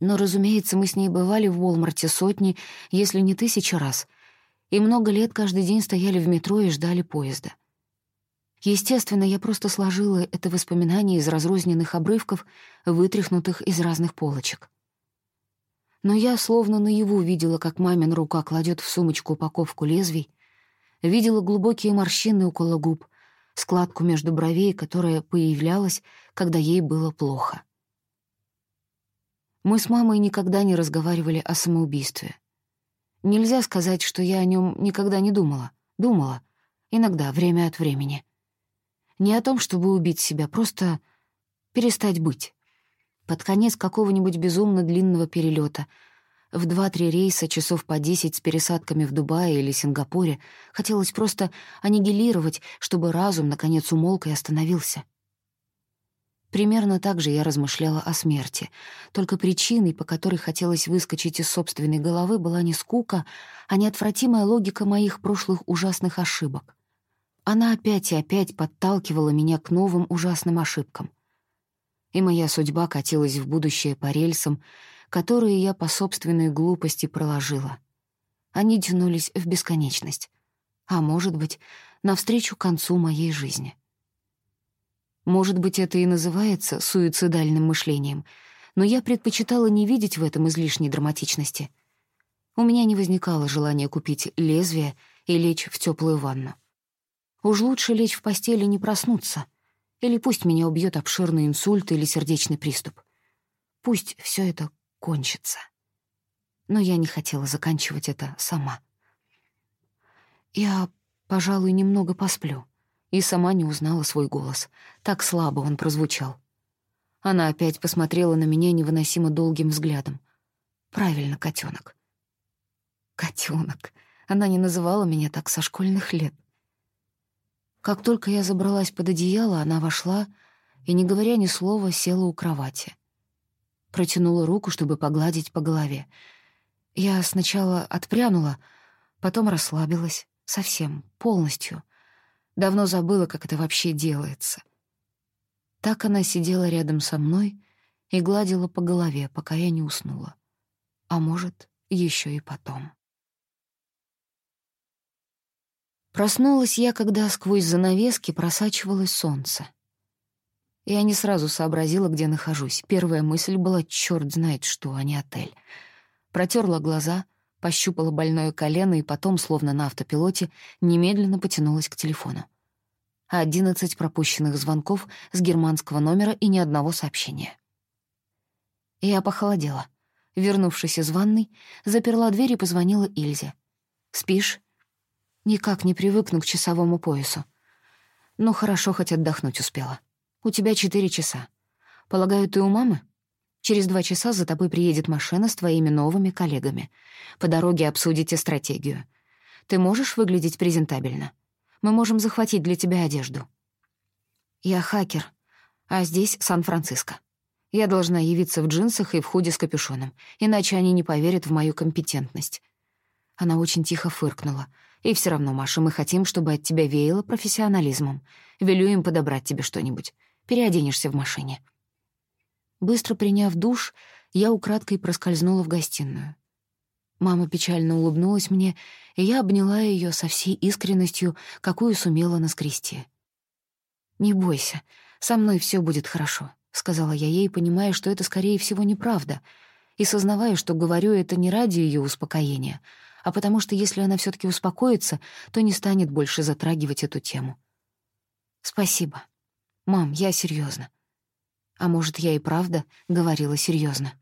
Но, разумеется, мы с ней бывали в Волмарте сотни, если не тысячи раз, и много лет каждый день стояли в метро и ждали поезда. Естественно, я просто сложила это воспоминание из разрозненных обрывков, вытряхнутых из разных полочек. Но я словно наяву видела, как мамин рука кладет в сумочку упаковку лезвий, видела глубокие морщины около губ, складку между бровей, которая появлялась, когда ей было плохо. Мы с мамой никогда не разговаривали о самоубийстве. Нельзя сказать, что я о нем никогда не думала. Думала. Иногда, время от времени. Не о том, чтобы убить себя, просто перестать быть. Под конец какого-нибудь безумно длинного перелета, в два-три рейса часов по десять с пересадками в Дубае или Сингапуре, хотелось просто аннигилировать, чтобы разум, наконец, умолк и остановился. Примерно так же я размышляла о смерти, только причиной, по которой хотелось выскочить из собственной головы, была не скука, а неотвратимая логика моих прошлых ужасных ошибок. Она опять и опять подталкивала меня к новым ужасным ошибкам. И моя судьба катилась в будущее по рельсам, которые я по собственной глупости проложила. Они тянулись в бесконечность, а, может быть, навстречу концу моей жизни. Может быть, это и называется суицидальным мышлением, но я предпочитала не видеть в этом излишней драматичности. У меня не возникало желания купить лезвие и лечь в теплую ванну. Уж лучше лечь в постели и не проснуться. Или пусть меня убьет обширный инсульт или сердечный приступ. Пусть все это кончится. Но я не хотела заканчивать это сама. Я, пожалуй, немного посплю. И сама не узнала свой голос. Так слабо он прозвучал. Она опять посмотрела на меня невыносимо долгим взглядом. Правильно, котенок. Котенок. Она не называла меня так со школьных лет. Как только я забралась под одеяло, она вошла и, не говоря ни слова, села у кровати. Протянула руку, чтобы погладить по голове. Я сначала отпрянула, потом расслабилась. Совсем, полностью. Давно забыла, как это вообще делается. Так она сидела рядом со мной и гладила по голове, пока я не уснула. А может, еще и потом. Проснулась я, когда сквозь занавески просачивалось солнце. Я не сразу сообразила, где нахожусь. Первая мысль была «чёрт знает что, а не отель». Протерла глаза, пощупала больное колено и потом, словно на автопилоте, немедленно потянулась к телефону. Одиннадцать пропущенных звонков с германского номера и ни одного сообщения. Я похолодела. Вернувшись из ванной, заперла дверь и позвонила Ильзе. «Спишь?» «Никак не привыкну к часовому поясу. Ну, хорошо, хоть отдохнуть успела. У тебя четыре часа. Полагаю, ты у мамы? Через два часа за тобой приедет машина с твоими новыми коллегами. По дороге обсудите стратегию. Ты можешь выглядеть презентабельно? Мы можем захватить для тебя одежду». «Я хакер, а здесь Сан-Франциско. Я должна явиться в джинсах и в худи с капюшоном, иначе они не поверят в мою компетентность». Она очень тихо фыркнула. «И все равно, Маша, мы хотим, чтобы от тебя веяло профессионализмом. Велю им подобрать тебе что-нибудь. Переоденешься в машине». Быстро приняв душ, я украдкой проскользнула в гостиную. Мама печально улыбнулась мне, и я обняла ее со всей искренностью, какую сумела наскрести. «Не бойся, со мной все будет хорошо. — сказала я ей, понимая, что это, скорее всего, неправда, и сознавая, что говорю это не ради ее успокоения, а потому что если она все таки успокоится, то не станет больше затрагивать эту тему. «Спасибо. Мам, я серьезно. А может, я и правда говорила серьезно.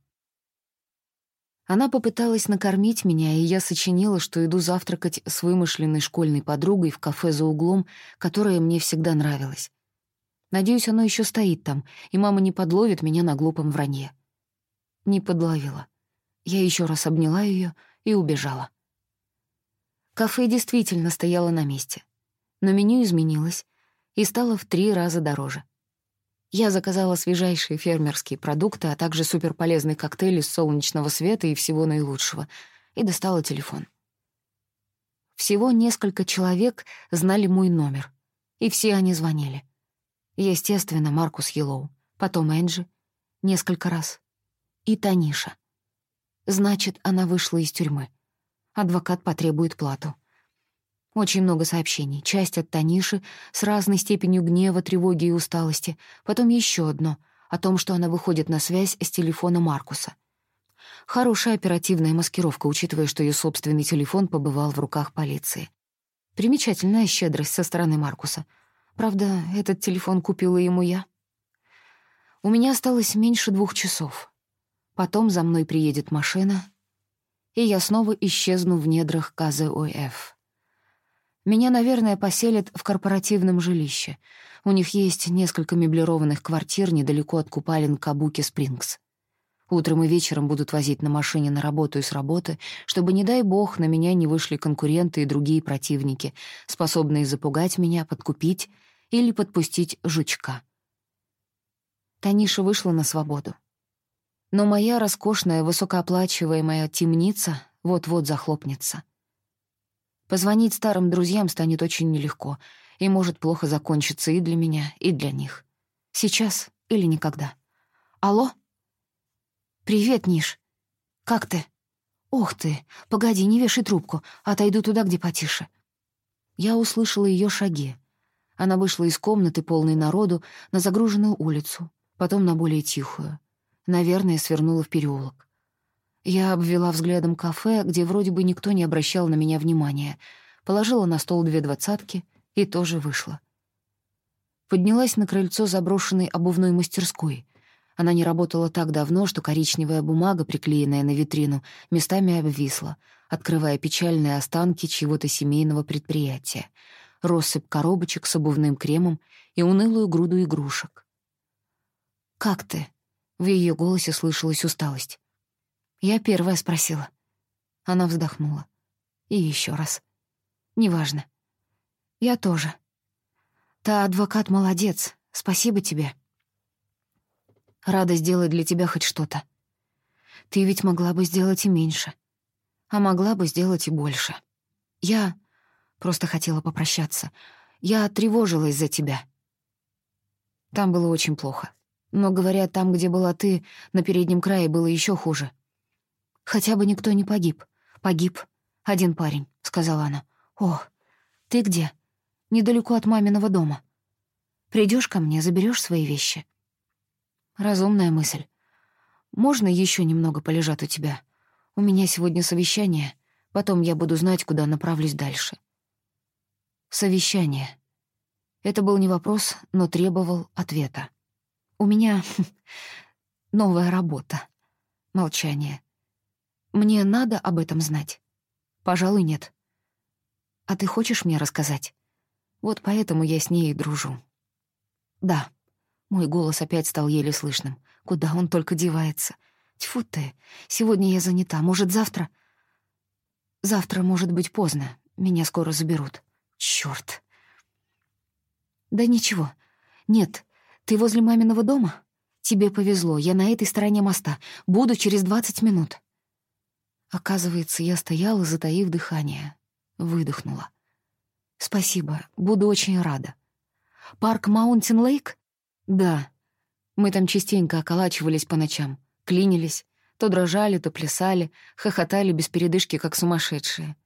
Она попыталась накормить меня, и я сочинила, что иду завтракать с вымышленной школьной подругой в кафе за углом, которое мне всегда нравилось. Надеюсь, оно еще стоит там, и мама не подловит меня на глупом вранье. Не подловила. Я еще раз обняла ее и убежала. Кафе действительно стояло на месте. Но меню изменилось и стало в три раза дороже. Я заказала свежайшие фермерские продукты, а также суперполезный коктейль из солнечного света и всего наилучшего, и достала телефон. Всего несколько человек знали мой номер, и все они звонили. Естественно, Маркус Йеллоу, потом Энджи, несколько раз. И Таниша. Значит, она вышла из тюрьмы. Адвокат потребует плату. Очень много сообщений. Часть от Таниши с разной степенью гнева, тревоги и усталости. Потом еще одно о том, что она выходит на связь с телефона Маркуса. Хорошая оперативная маскировка, учитывая, что ее собственный телефон побывал в руках полиции. Примечательная щедрость со стороны Маркуса — Правда, этот телефон купила ему я. У меня осталось меньше двух часов. Потом за мной приедет машина, и я снова исчезну в недрах КЗОФ. Меня, наверное, поселят в корпоративном жилище. У них есть несколько меблированных квартир недалеко от купалин Кабуки Спрингс. Утром и вечером будут возить на машине на работу и с работы, чтобы, не дай бог, на меня не вышли конкуренты и другие противники, способные запугать меня, подкупить или подпустить жучка. Таниша вышла на свободу. Но моя роскошная, высокооплачиваемая темница вот-вот захлопнется. Позвонить старым друзьям станет очень нелегко и может плохо закончиться и для меня, и для них. Сейчас или никогда. Алло? «Привет, Ниш. Как ты?» «Ох ты! Погоди, не вешай трубку, отойду туда, где потише». Я услышала ее шаги. Она вышла из комнаты, полной народу, на загруженную улицу, потом на более тихую. Наверное, свернула в переулок. Я обвела взглядом кафе, где вроде бы никто не обращал на меня внимания, положила на стол две двадцатки и тоже вышла. Поднялась на крыльцо заброшенной обувной мастерской. Она не работала так давно, что коричневая бумага, приклеенная на витрину, местами обвисла, открывая печальные останки чьего-то семейного предприятия — россыпь коробочек с обувным кремом и унылую груду игрушек. «Как ты?» — в ее голосе слышалась усталость. Я первая спросила. Она вздохнула. И еще раз. «Неважно. Я тоже. Та адвокат молодец. Спасибо тебе. Рада сделать для тебя хоть что-то. Ты ведь могла бы сделать и меньше. А могла бы сделать и больше. Я... Просто хотела попрощаться. Я тревожилась за тебя. Там было очень плохо. Но, говорят, там, где была ты, на переднем крае было еще хуже. Хотя бы никто не погиб. Погиб один парень, — сказала она. О, Ты где? Недалеко от маминого дома. Придешь ко мне, заберешь свои вещи. Разумная мысль. Можно еще немного полежать у тебя? У меня сегодня совещание, потом я буду знать, куда направлюсь дальше. Совещание. Это был не вопрос, но требовал ответа. У меня новая работа. Молчание. Мне надо об этом знать? Пожалуй, нет. А ты хочешь мне рассказать? Вот поэтому я с ней и дружу. Да. Мой голос опять стал еле слышным. Куда он только девается? Тьфу ты, сегодня я занята, может, завтра? Завтра может быть поздно, меня скоро заберут. Чёрт. Да ничего. Нет, ты возле маминого дома? Тебе повезло, я на этой стороне моста. Буду через двадцать минут. Оказывается, я стояла, затаив дыхание. Выдохнула. Спасибо, буду очень рада. Парк Маунтин Лейк? Да. Мы там частенько околачивались по ночам, клинились, то дрожали, то плясали, хохотали без передышки, как сумасшедшие.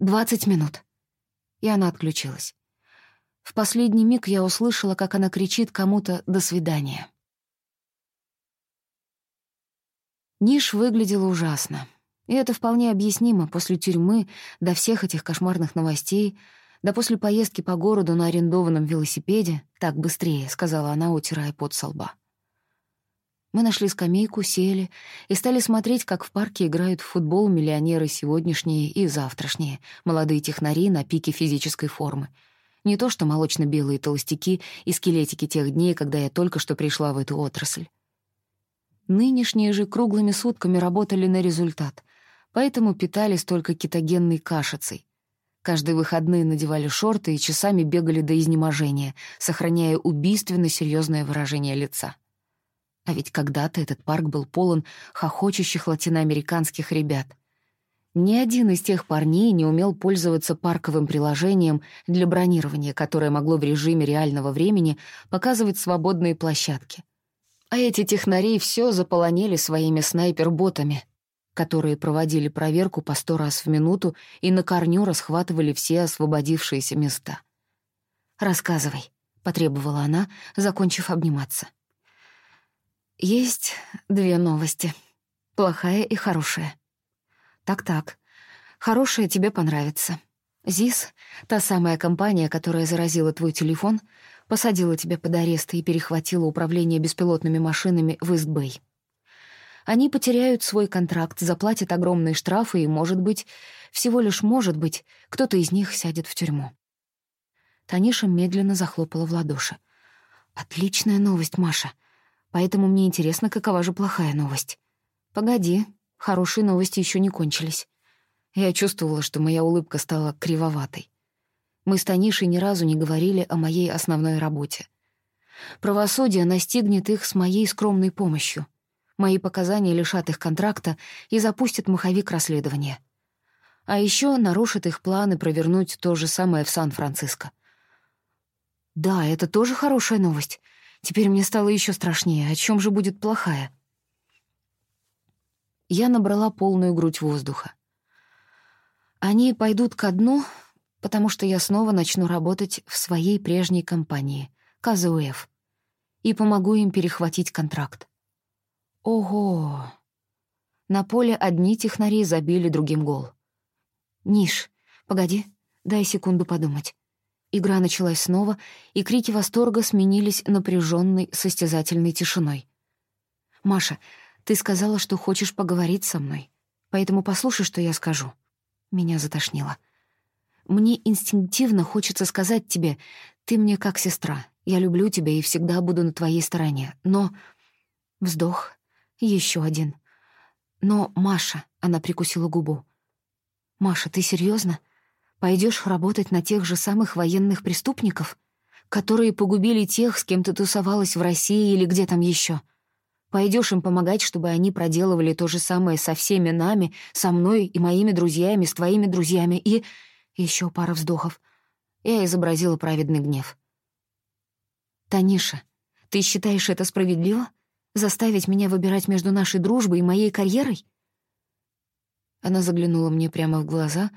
Двадцать минут. И она отключилась. В последний миг я услышала, как она кричит кому-то «до свидания». Ниш выглядела ужасно. И это вполне объяснимо после тюрьмы, до всех этих кошмарных новостей, да после поездки по городу на арендованном велосипеде, так быстрее, сказала она, утирая пот со лба. Мы нашли скамейку, сели и стали смотреть, как в парке играют в футбол миллионеры сегодняшние и завтрашние, молодые технари на пике физической формы. Не то что молочно-белые толстяки и скелетики тех дней, когда я только что пришла в эту отрасль. Нынешние же круглыми сутками работали на результат, поэтому питались только кетогенной кашицей, Каждые выходные надевали шорты и часами бегали до изнеможения, сохраняя убийственно серьезное выражение лица. А ведь когда-то этот парк был полон хохочущих латиноамериканских ребят. Ни один из тех парней не умел пользоваться парковым приложением для бронирования, которое могло в режиме реального времени показывать свободные площадки. А эти технари все заполонили своими снайпер-ботами — которые проводили проверку по сто раз в минуту и на корню расхватывали все освободившиеся места. «Рассказывай», — потребовала она, закончив обниматься. «Есть две новости. Плохая и хорошая». «Так-так. Хорошая тебе понравится. ЗИС, та самая компания, которая заразила твой телефон, посадила тебя под арест и перехватила управление беспилотными машинами в Истбэй. Они потеряют свой контракт, заплатят огромные штрафы и, может быть, всего лишь может быть, кто-то из них сядет в тюрьму. Таниша медленно захлопала в ладоши. «Отличная новость, Маша. Поэтому мне интересно, какова же плохая новость. Погоди, хорошие новости еще не кончились». Я чувствовала, что моя улыбка стала кривоватой. Мы с Танишей ни разу не говорили о моей основной работе. Правосудие настигнет их с моей скромной помощью. Мои показания лишат их контракта и запустят маховик расследования. А еще нарушат их планы провернуть то же самое в Сан-Франциско. Да, это тоже хорошая новость. Теперь мне стало еще страшнее. О чем же будет плохая? Я набрала полную грудь воздуха. Они пойдут ко дну, потому что я снова начну работать в своей прежней компании, КЗУФ, и помогу им перехватить контракт. Ого! На поле одни технари забили другим гол. «Ниш, погоди, дай секунду подумать». Игра началась снова, и крики восторга сменились напряженной состязательной тишиной. «Маша, ты сказала, что хочешь поговорить со мной, поэтому послушай, что я скажу». Меня затошнило. «Мне инстинктивно хочется сказать тебе, ты мне как сестра, я люблю тебя и всегда буду на твоей стороне, но...» Вздох, еще один. Но, Маша, она прикусила губу. Маша, ты серьезно? Пойдешь работать на тех же самых военных преступников, которые погубили тех, с кем ты тусовалась в России или где там еще? Пойдешь им помогать, чтобы они проделывали то же самое со всеми нами, со мной и моими друзьями, с твоими друзьями и... Еще пара вздохов. Я изобразила праведный гнев. «Таниша, ты считаешь это справедливо?» Заставить меня выбирать между нашей дружбой и моей карьерой? Она заглянула мне прямо в глаза,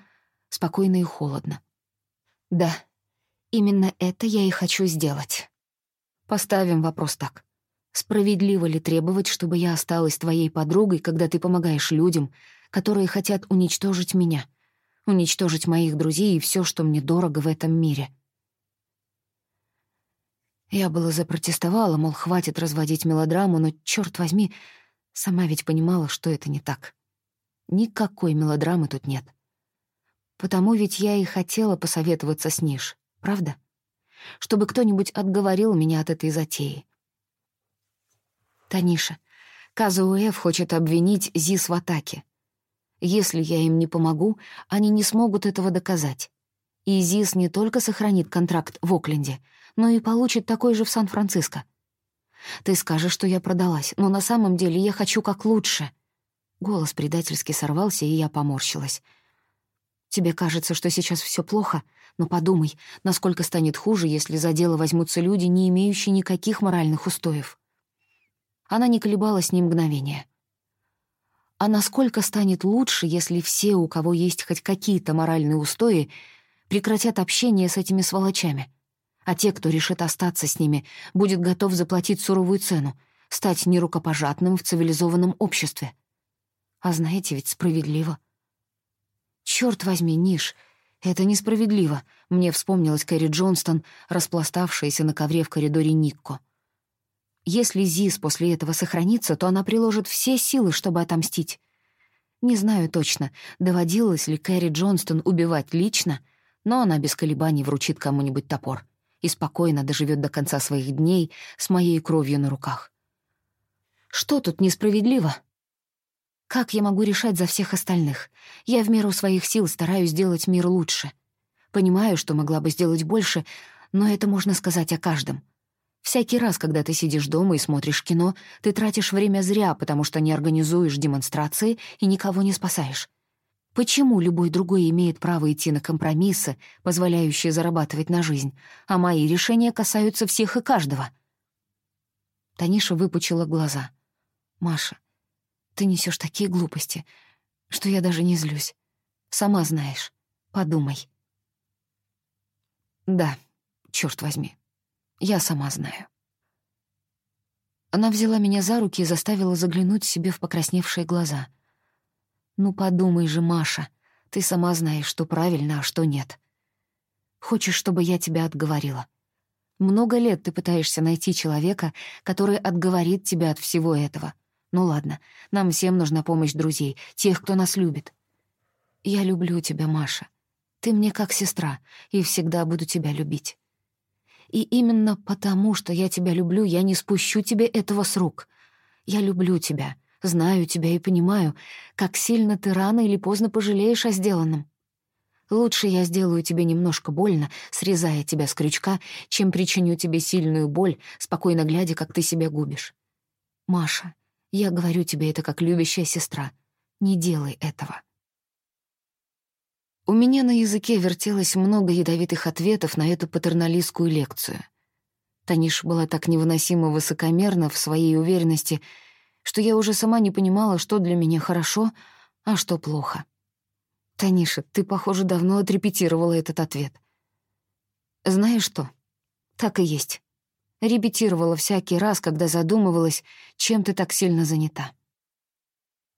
спокойно и холодно. Да, именно это я и хочу сделать. Поставим вопрос так. Справедливо ли требовать, чтобы я осталась твоей подругой, когда ты помогаешь людям, которые хотят уничтожить меня, уничтожить моих друзей и все, что мне дорого в этом мире? Я было запротестовала, мол, хватит разводить мелодраму, но, черт возьми, сама ведь понимала, что это не так. Никакой мелодрамы тут нет. Потому ведь я и хотела посоветоваться с Ниш, правда? Чтобы кто-нибудь отговорил меня от этой затеи. Таниша, КЗУФ хочет обвинить ЗИС в атаке. Если я им не помогу, они не смогут этого доказать. И ЗИС не только сохранит контракт в Окленде, но и получит такой же в Сан-Франциско. Ты скажешь, что я продалась, но на самом деле я хочу как лучше. Голос предательски сорвался, и я поморщилась. Тебе кажется, что сейчас все плохо, но подумай, насколько станет хуже, если за дело возьмутся люди, не имеющие никаких моральных устоев. Она не колебалась ни мгновения. А насколько станет лучше, если все, у кого есть хоть какие-то моральные устои, прекратят общение с этими сволочами? А те, кто решит остаться с ними, будет готов заплатить суровую цену, стать нерукопожатным в цивилизованном обществе. А знаете, ведь справедливо. Черт возьми, Ниш, это несправедливо. Мне вспомнилась Кэрри Джонстон, распластавшаяся на ковре в коридоре Никко. Если Зис после этого сохранится, то она приложит все силы, чтобы отомстить. Не знаю точно, доводилось ли Кэрри Джонстон убивать лично, но она без колебаний вручит кому-нибудь топор и спокойно доживет до конца своих дней с моей кровью на руках. Что тут несправедливо? Как я могу решать за всех остальных? Я в меру своих сил стараюсь сделать мир лучше. Понимаю, что могла бы сделать больше, но это можно сказать о каждом — Всякий раз, когда ты сидишь дома и смотришь кино, ты тратишь время зря, потому что не организуешь демонстрации и никого не спасаешь. Почему любой другой имеет право идти на компромиссы, позволяющие зарабатывать на жизнь, а мои решения касаются всех и каждого? Таниша выпучила глаза. «Маша, ты несешь такие глупости, что я даже не злюсь. Сама знаешь. Подумай». «Да, черт возьми, я сама знаю. Она взяла меня за руки и заставила заглянуть себе в покрасневшие глаза. «Ну подумай же, Маша, ты сама знаешь, что правильно, а что нет. Хочешь, чтобы я тебя отговорила? Много лет ты пытаешься найти человека, который отговорит тебя от всего этого. Ну ладно, нам всем нужна помощь друзей, тех, кто нас любит. Я люблю тебя, Маша. Ты мне как сестра, и всегда буду тебя любить. И именно потому, что я тебя люблю, я не спущу тебе этого с рук. Я люблю тебя, знаю тебя и понимаю, как сильно ты рано или поздно пожалеешь о сделанном. Лучше я сделаю тебе немножко больно, срезая тебя с крючка, чем причиню тебе сильную боль, спокойно глядя, как ты себя губишь. Маша, я говорю тебе это как любящая сестра. Не делай этого. У меня на языке вертелось много ядовитых ответов на эту патерналистскую лекцию. Таниш была так невыносимо высокомерна в своей уверенности, что я уже сама не понимала, что для меня хорошо, а что плохо. «Таниша, ты, похоже, давно отрепетировала этот ответ». «Знаешь что? Так и есть. Репетировала всякий раз, когда задумывалась, чем ты так сильно занята».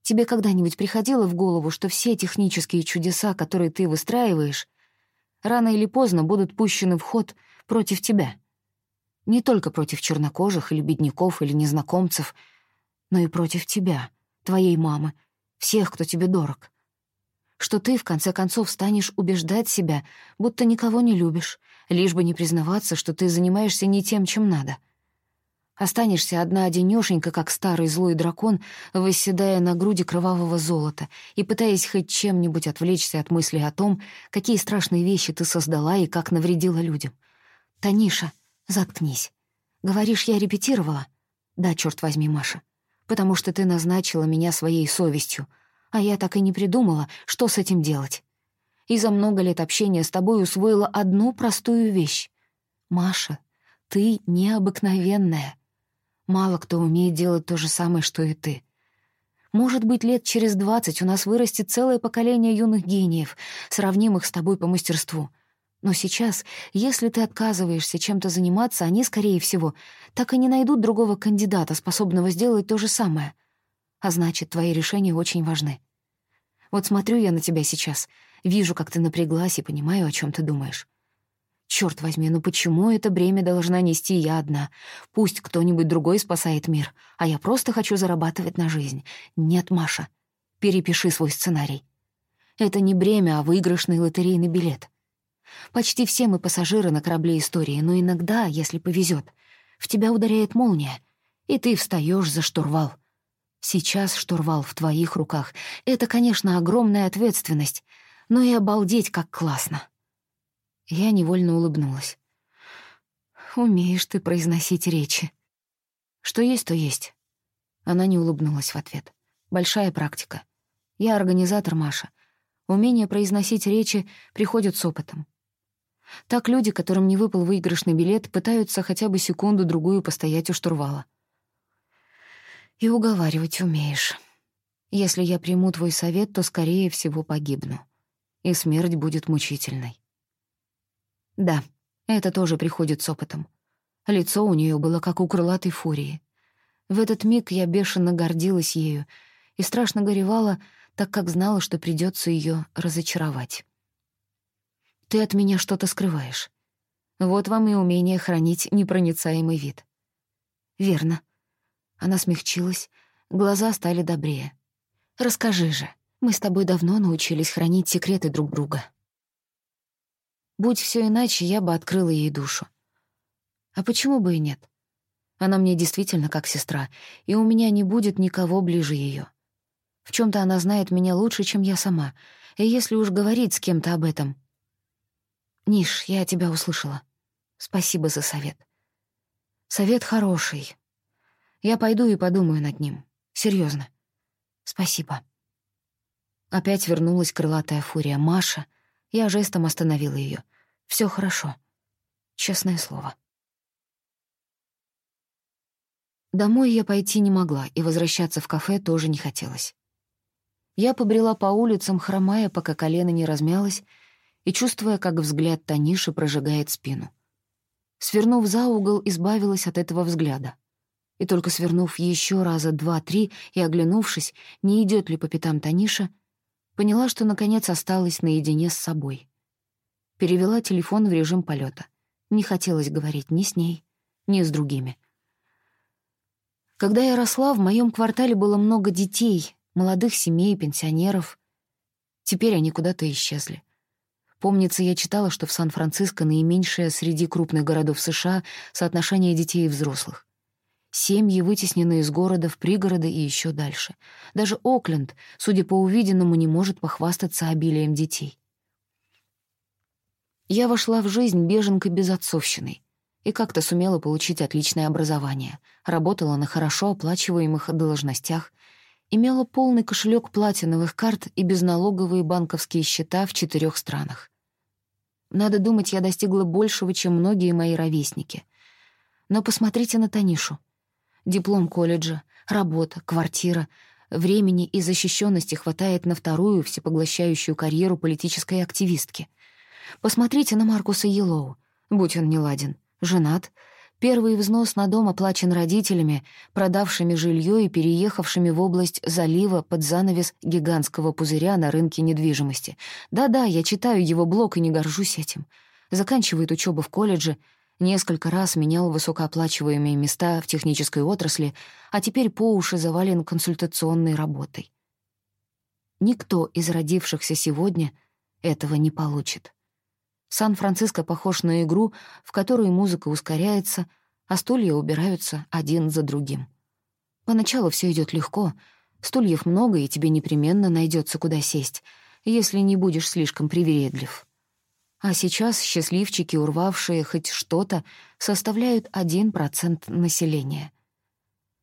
Тебе когда-нибудь приходило в голову, что все технические чудеса, которые ты выстраиваешь, рано или поздно будут пущены в ход против тебя? Не только против чернокожих или бедняков или незнакомцев, но и против тебя, твоей мамы, всех, кто тебе дорог. Что ты, в конце концов, станешь убеждать себя, будто никого не любишь, лишь бы не признаваться, что ты занимаешься не тем, чем надо — Останешься одна-одинёшенька, как старый злой дракон, восседая на груди кровавого золота и пытаясь хоть чем-нибудь отвлечься от мысли о том, какие страшные вещи ты создала и как навредила людям. «Таниша, заткнись. Говоришь, я репетировала?» «Да, черт возьми, Маша. Потому что ты назначила меня своей совестью, а я так и не придумала, что с этим делать. И за много лет общения с тобой усвоила одну простую вещь. Маша, ты необыкновенная». Мало кто умеет делать то же самое, что и ты. Может быть, лет через двадцать у нас вырастет целое поколение юных гениев, сравнимых с тобой по мастерству. Но сейчас, если ты отказываешься чем-то заниматься, они, скорее всего, так и не найдут другого кандидата, способного сделать то же самое. А значит, твои решения очень важны. Вот смотрю я на тебя сейчас, вижу, как ты напряглась и понимаю, о чем ты думаешь. Черт возьми, ну почему это бремя должна нести я одна? Пусть кто-нибудь другой спасает мир, а я просто хочу зарабатывать на жизнь. Нет, Маша, перепиши свой сценарий. Это не бремя, а выигрышный лотерейный билет. Почти все мы пассажиры на корабле истории, но иногда, если повезет, в тебя ударяет молния, и ты встаешь за штурвал. Сейчас штурвал в твоих руках. Это, конечно, огромная ответственность, но и обалдеть как классно. Я невольно улыбнулась. «Умеешь ты произносить речи». «Что есть, то есть». Она не улыбнулась в ответ. «Большая практика. Я организатор, Маша. Умение произносить речи приходит с опытом. Так люди, которым не выпал выигрышный билет, пытаются хотя бы секунду-другую постоять у штурвала. И уговаривать умеешь. Если я приму твой совет, то, скорее всего, погибну. И смерть будет мучительной. Да, это тоже приходит с опытом. Лицо у нее было как у крылатой фурии. В этот миг я бешено гордилась ею и страшно горевала, так как знала, что придется ее разочаровать. Ты от меня что-то скрываешь. Вот вам и умение хранить непроницаемый вид. Верно. Она смягчилась, глаза стали добрее. Расскажи же, мы с тобой давно научились хранить секреты друг друга. Будь все иначе, я бы открыла ей душу. А почему бы и нет? Она мне действительно как сестра, и у меня не будет никого ближе ее. В чем то она знает меня лучше, чем я сама, и если уж говорить с кем-то об этом, «Ниш, я тебя услышала. Спасибо за совет. Совет хороший. Я пойду и подумаю над ним. Серьезно. Спасибо». Опять вернулась крылатая фурия Маша. Я жестом остановила ее. Все хорошо. Честное слово. Домой я пойти не могла, и возвращаться в кафе тоже не хотелось. Я побрела по улицам, хромая, пока колено не размялось, и чувствуя, как взгляд Таниши прожигает спину. Свернув за угол, избавилась от этого взгляда. И только свернув еще раза два-три и оглянувшись, не идет ли по пятам Таниша, поняла, что наконец осталась наедине с собой. Перевела телефон в режим полета. Не хотелось говорить ни с ней, ни с другими. Когда я росла, в моем квартале было много детей, молодых семей, пенсионеров. Теперь они куда-то исчезли. Помнится, я читала, что в Сан-Франциско наименьшее среди крупных городов США соотношение детей и взрослых. Семьи вытеснены из города в пригороды и еще дальше. Даже Окленд, судя по увиденному, не может похвастаться обилием детей. Я вошла в жизнь беженкой без отцовщины и как-то сумела получить отличное образование, работала на хорошо оплачиваемых должностях, имела полный кошелек платиновых карт и безналоговые банковские счета в четырех странах. Надо думать, я достигла большего, чем многие мои ровесники. Но посмотрите на Танишу. Диплом колледжа, работа, квартира. Времени и защищенности хватает на вторую всепоглощающую карьеру политической активистки. Посмотрите на Маркуса Елоу, будь он неладен. Женат, Первый взнос на дом оплачен родителями, продавшими жилье и переехавшими в область залива под занавес гигантского пузыря на рынке недвижимости. Да-да, я читаю его блог и не горжусь этим. Заканчивает учебу в колледже, несколько раз менял высокооплачиваемые места в технической отрасли, а теперь по уши завален консультационной работой. Никто из родившихся сегодня этого не получит. Сан-Франциско похож на игру, в которой музыка ускоряется, а стулья убираются один за другим. Поначалу все идет легко, стульев много, и тебе непременно найдется куда сесть, если не будешь слишком привередлив. А сейчас счастливчики, урвавшие хоть что-то, составляют один процент населения.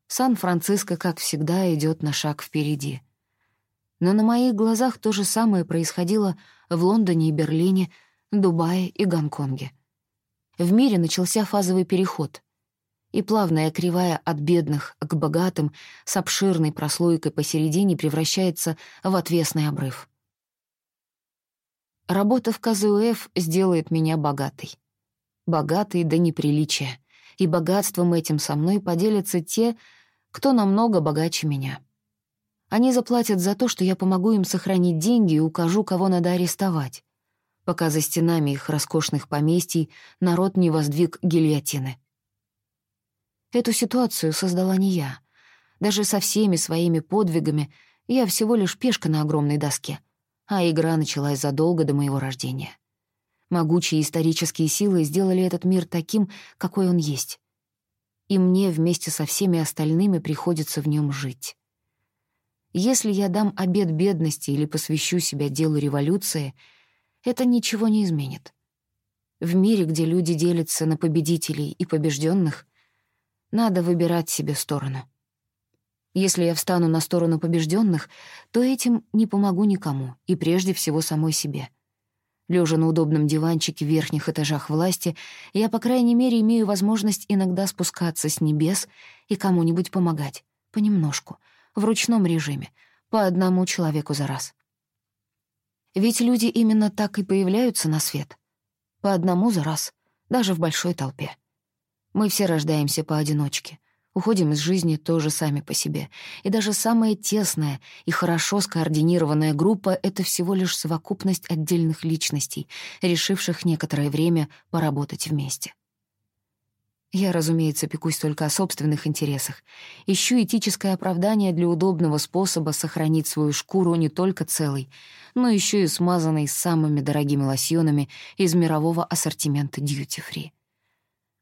Сан-Франциско, как всегда, идет на шаг впереди. Но на моих глазах то же самое происходило в Лондоне и Берлине — Дубае и Гонконге. В мире начался фазовый переход, и плавная кривая от бедных к богатым с обширной прослойкой посередине превращается в отвесный обрыв. Работа в КЗУФ сделает меня богатой. Богатой до неприличия. И богатством этим со мной поделятся те, кто намного богаче меня. Они заплатят за то, что я помогу им сохранить деньги и укажу, кого надо арестовать, пока за стенами их роскошных поместий народ не воздвиг гильотины. Эту ситуацию создала не я. Даже со всеми своими подвигами я всего лишь пешка на огромной доске — а игра началась задолго до моего рождения. Могучие исторические силы сделали этот мир таким, какой он есть. И мне вместе со всеми остальными приходится в нем жить. Если я дам обед бедности или посвящу себя делу революции, это ничего не изменит. В мире, где люди делятся на победителей и побежденных, надо выбирать себе сторону — если я встану на сторону побежденных, то этим не помогу никому, и прежде всего самой себе. Лежа на удобном диванчике в верхних этажах власти, я, по крайней мере, имею возможность иногда спускаться с небес и кому-нибудь помогать, понемножку, в ручном режиме, по одному человеку за раз. Ведь люди именно так и появляются на свет. По одному за раз, даже в большой толпе. Мы все рождаемся поодиночке, Уходим из жизни тоже сами по себе. И даже самая тесная и хорошо скоординированная группа — это всего лишь совокупность отдельных личностей, решивших некоторое время поработать вместе. Я, разумеется, пекусь только о собственных интересах. Ищу этическое оправдание для удобного способа сохранить свою шкуру не только целой, но еще и смазанной самыми дорогими лосьонами из мирового ассортимента дьюти-фри.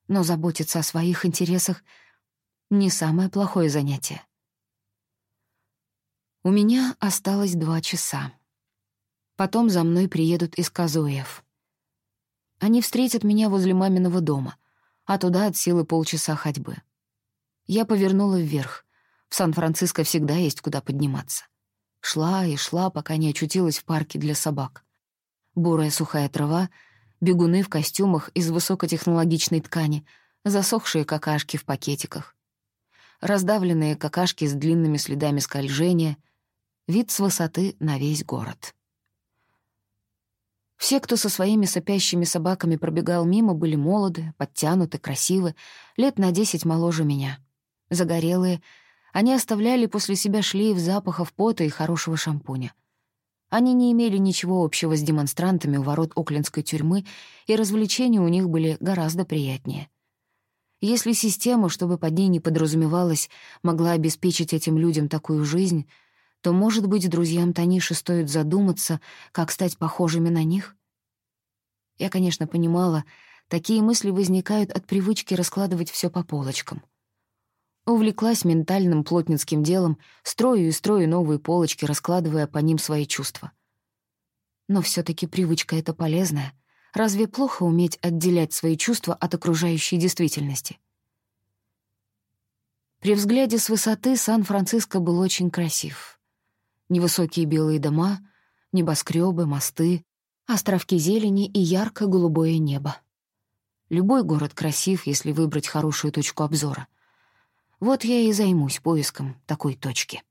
Но заботиться о своих интересах — не самое плохое занятие. У меня осталось два часа. Потом за мной приедут из Казуев. Они встретят меня возле маминого дома, а туда от силы полчаса ходьбы. Я повернула вверх. В Сан-Франциско всегда есть куда подниматься. Шла и шла, пока не очутилась в парке для собак. Бурая сухая трава, бегуны в костюмах из высокотехнологичной ткани, засохшие какашки в пакетиках раздавленные какашки с длинными следами скольжения, вид с высоты на весь город. Все, кто со своими сопящими собаками пробегал мимо, были молоды, подтянуты, красивы, лет на десять моложе меня. Загорелые, они оставляли после себя шлейф запахов пота и хорошего шампуня. Они не имели ничего общего с демонстрантами у ворот Оклендской тюрьмы, и развлечения у них были гораздо приятнее. Если система, чтобы под ней не подразумевалось, могла обеспечить этим людям такую жизнь, то, может быть, друзьям Таниши стоит задуматься, как стать похожими на них? Я, конечно, понимала, такие мысли возникают от привычки раскладывать все по полочкам. Увлеклась ментальным плотницким делом, строю и строю новые полочки, раскладывая по ним свои чувства. Но все таки привычка — это полезная — Разве плохо уметь отделять свои чувства от окружающей действительности? При взгляде с высоты Сан-Франциско был очень красив. Невысокие белые дома, небоскребы, мосты, островки зелени и ярко-голубое небо. Любой город красив, если выбрать хорошую точку обзора. Вот я и займусь поиском такой точки.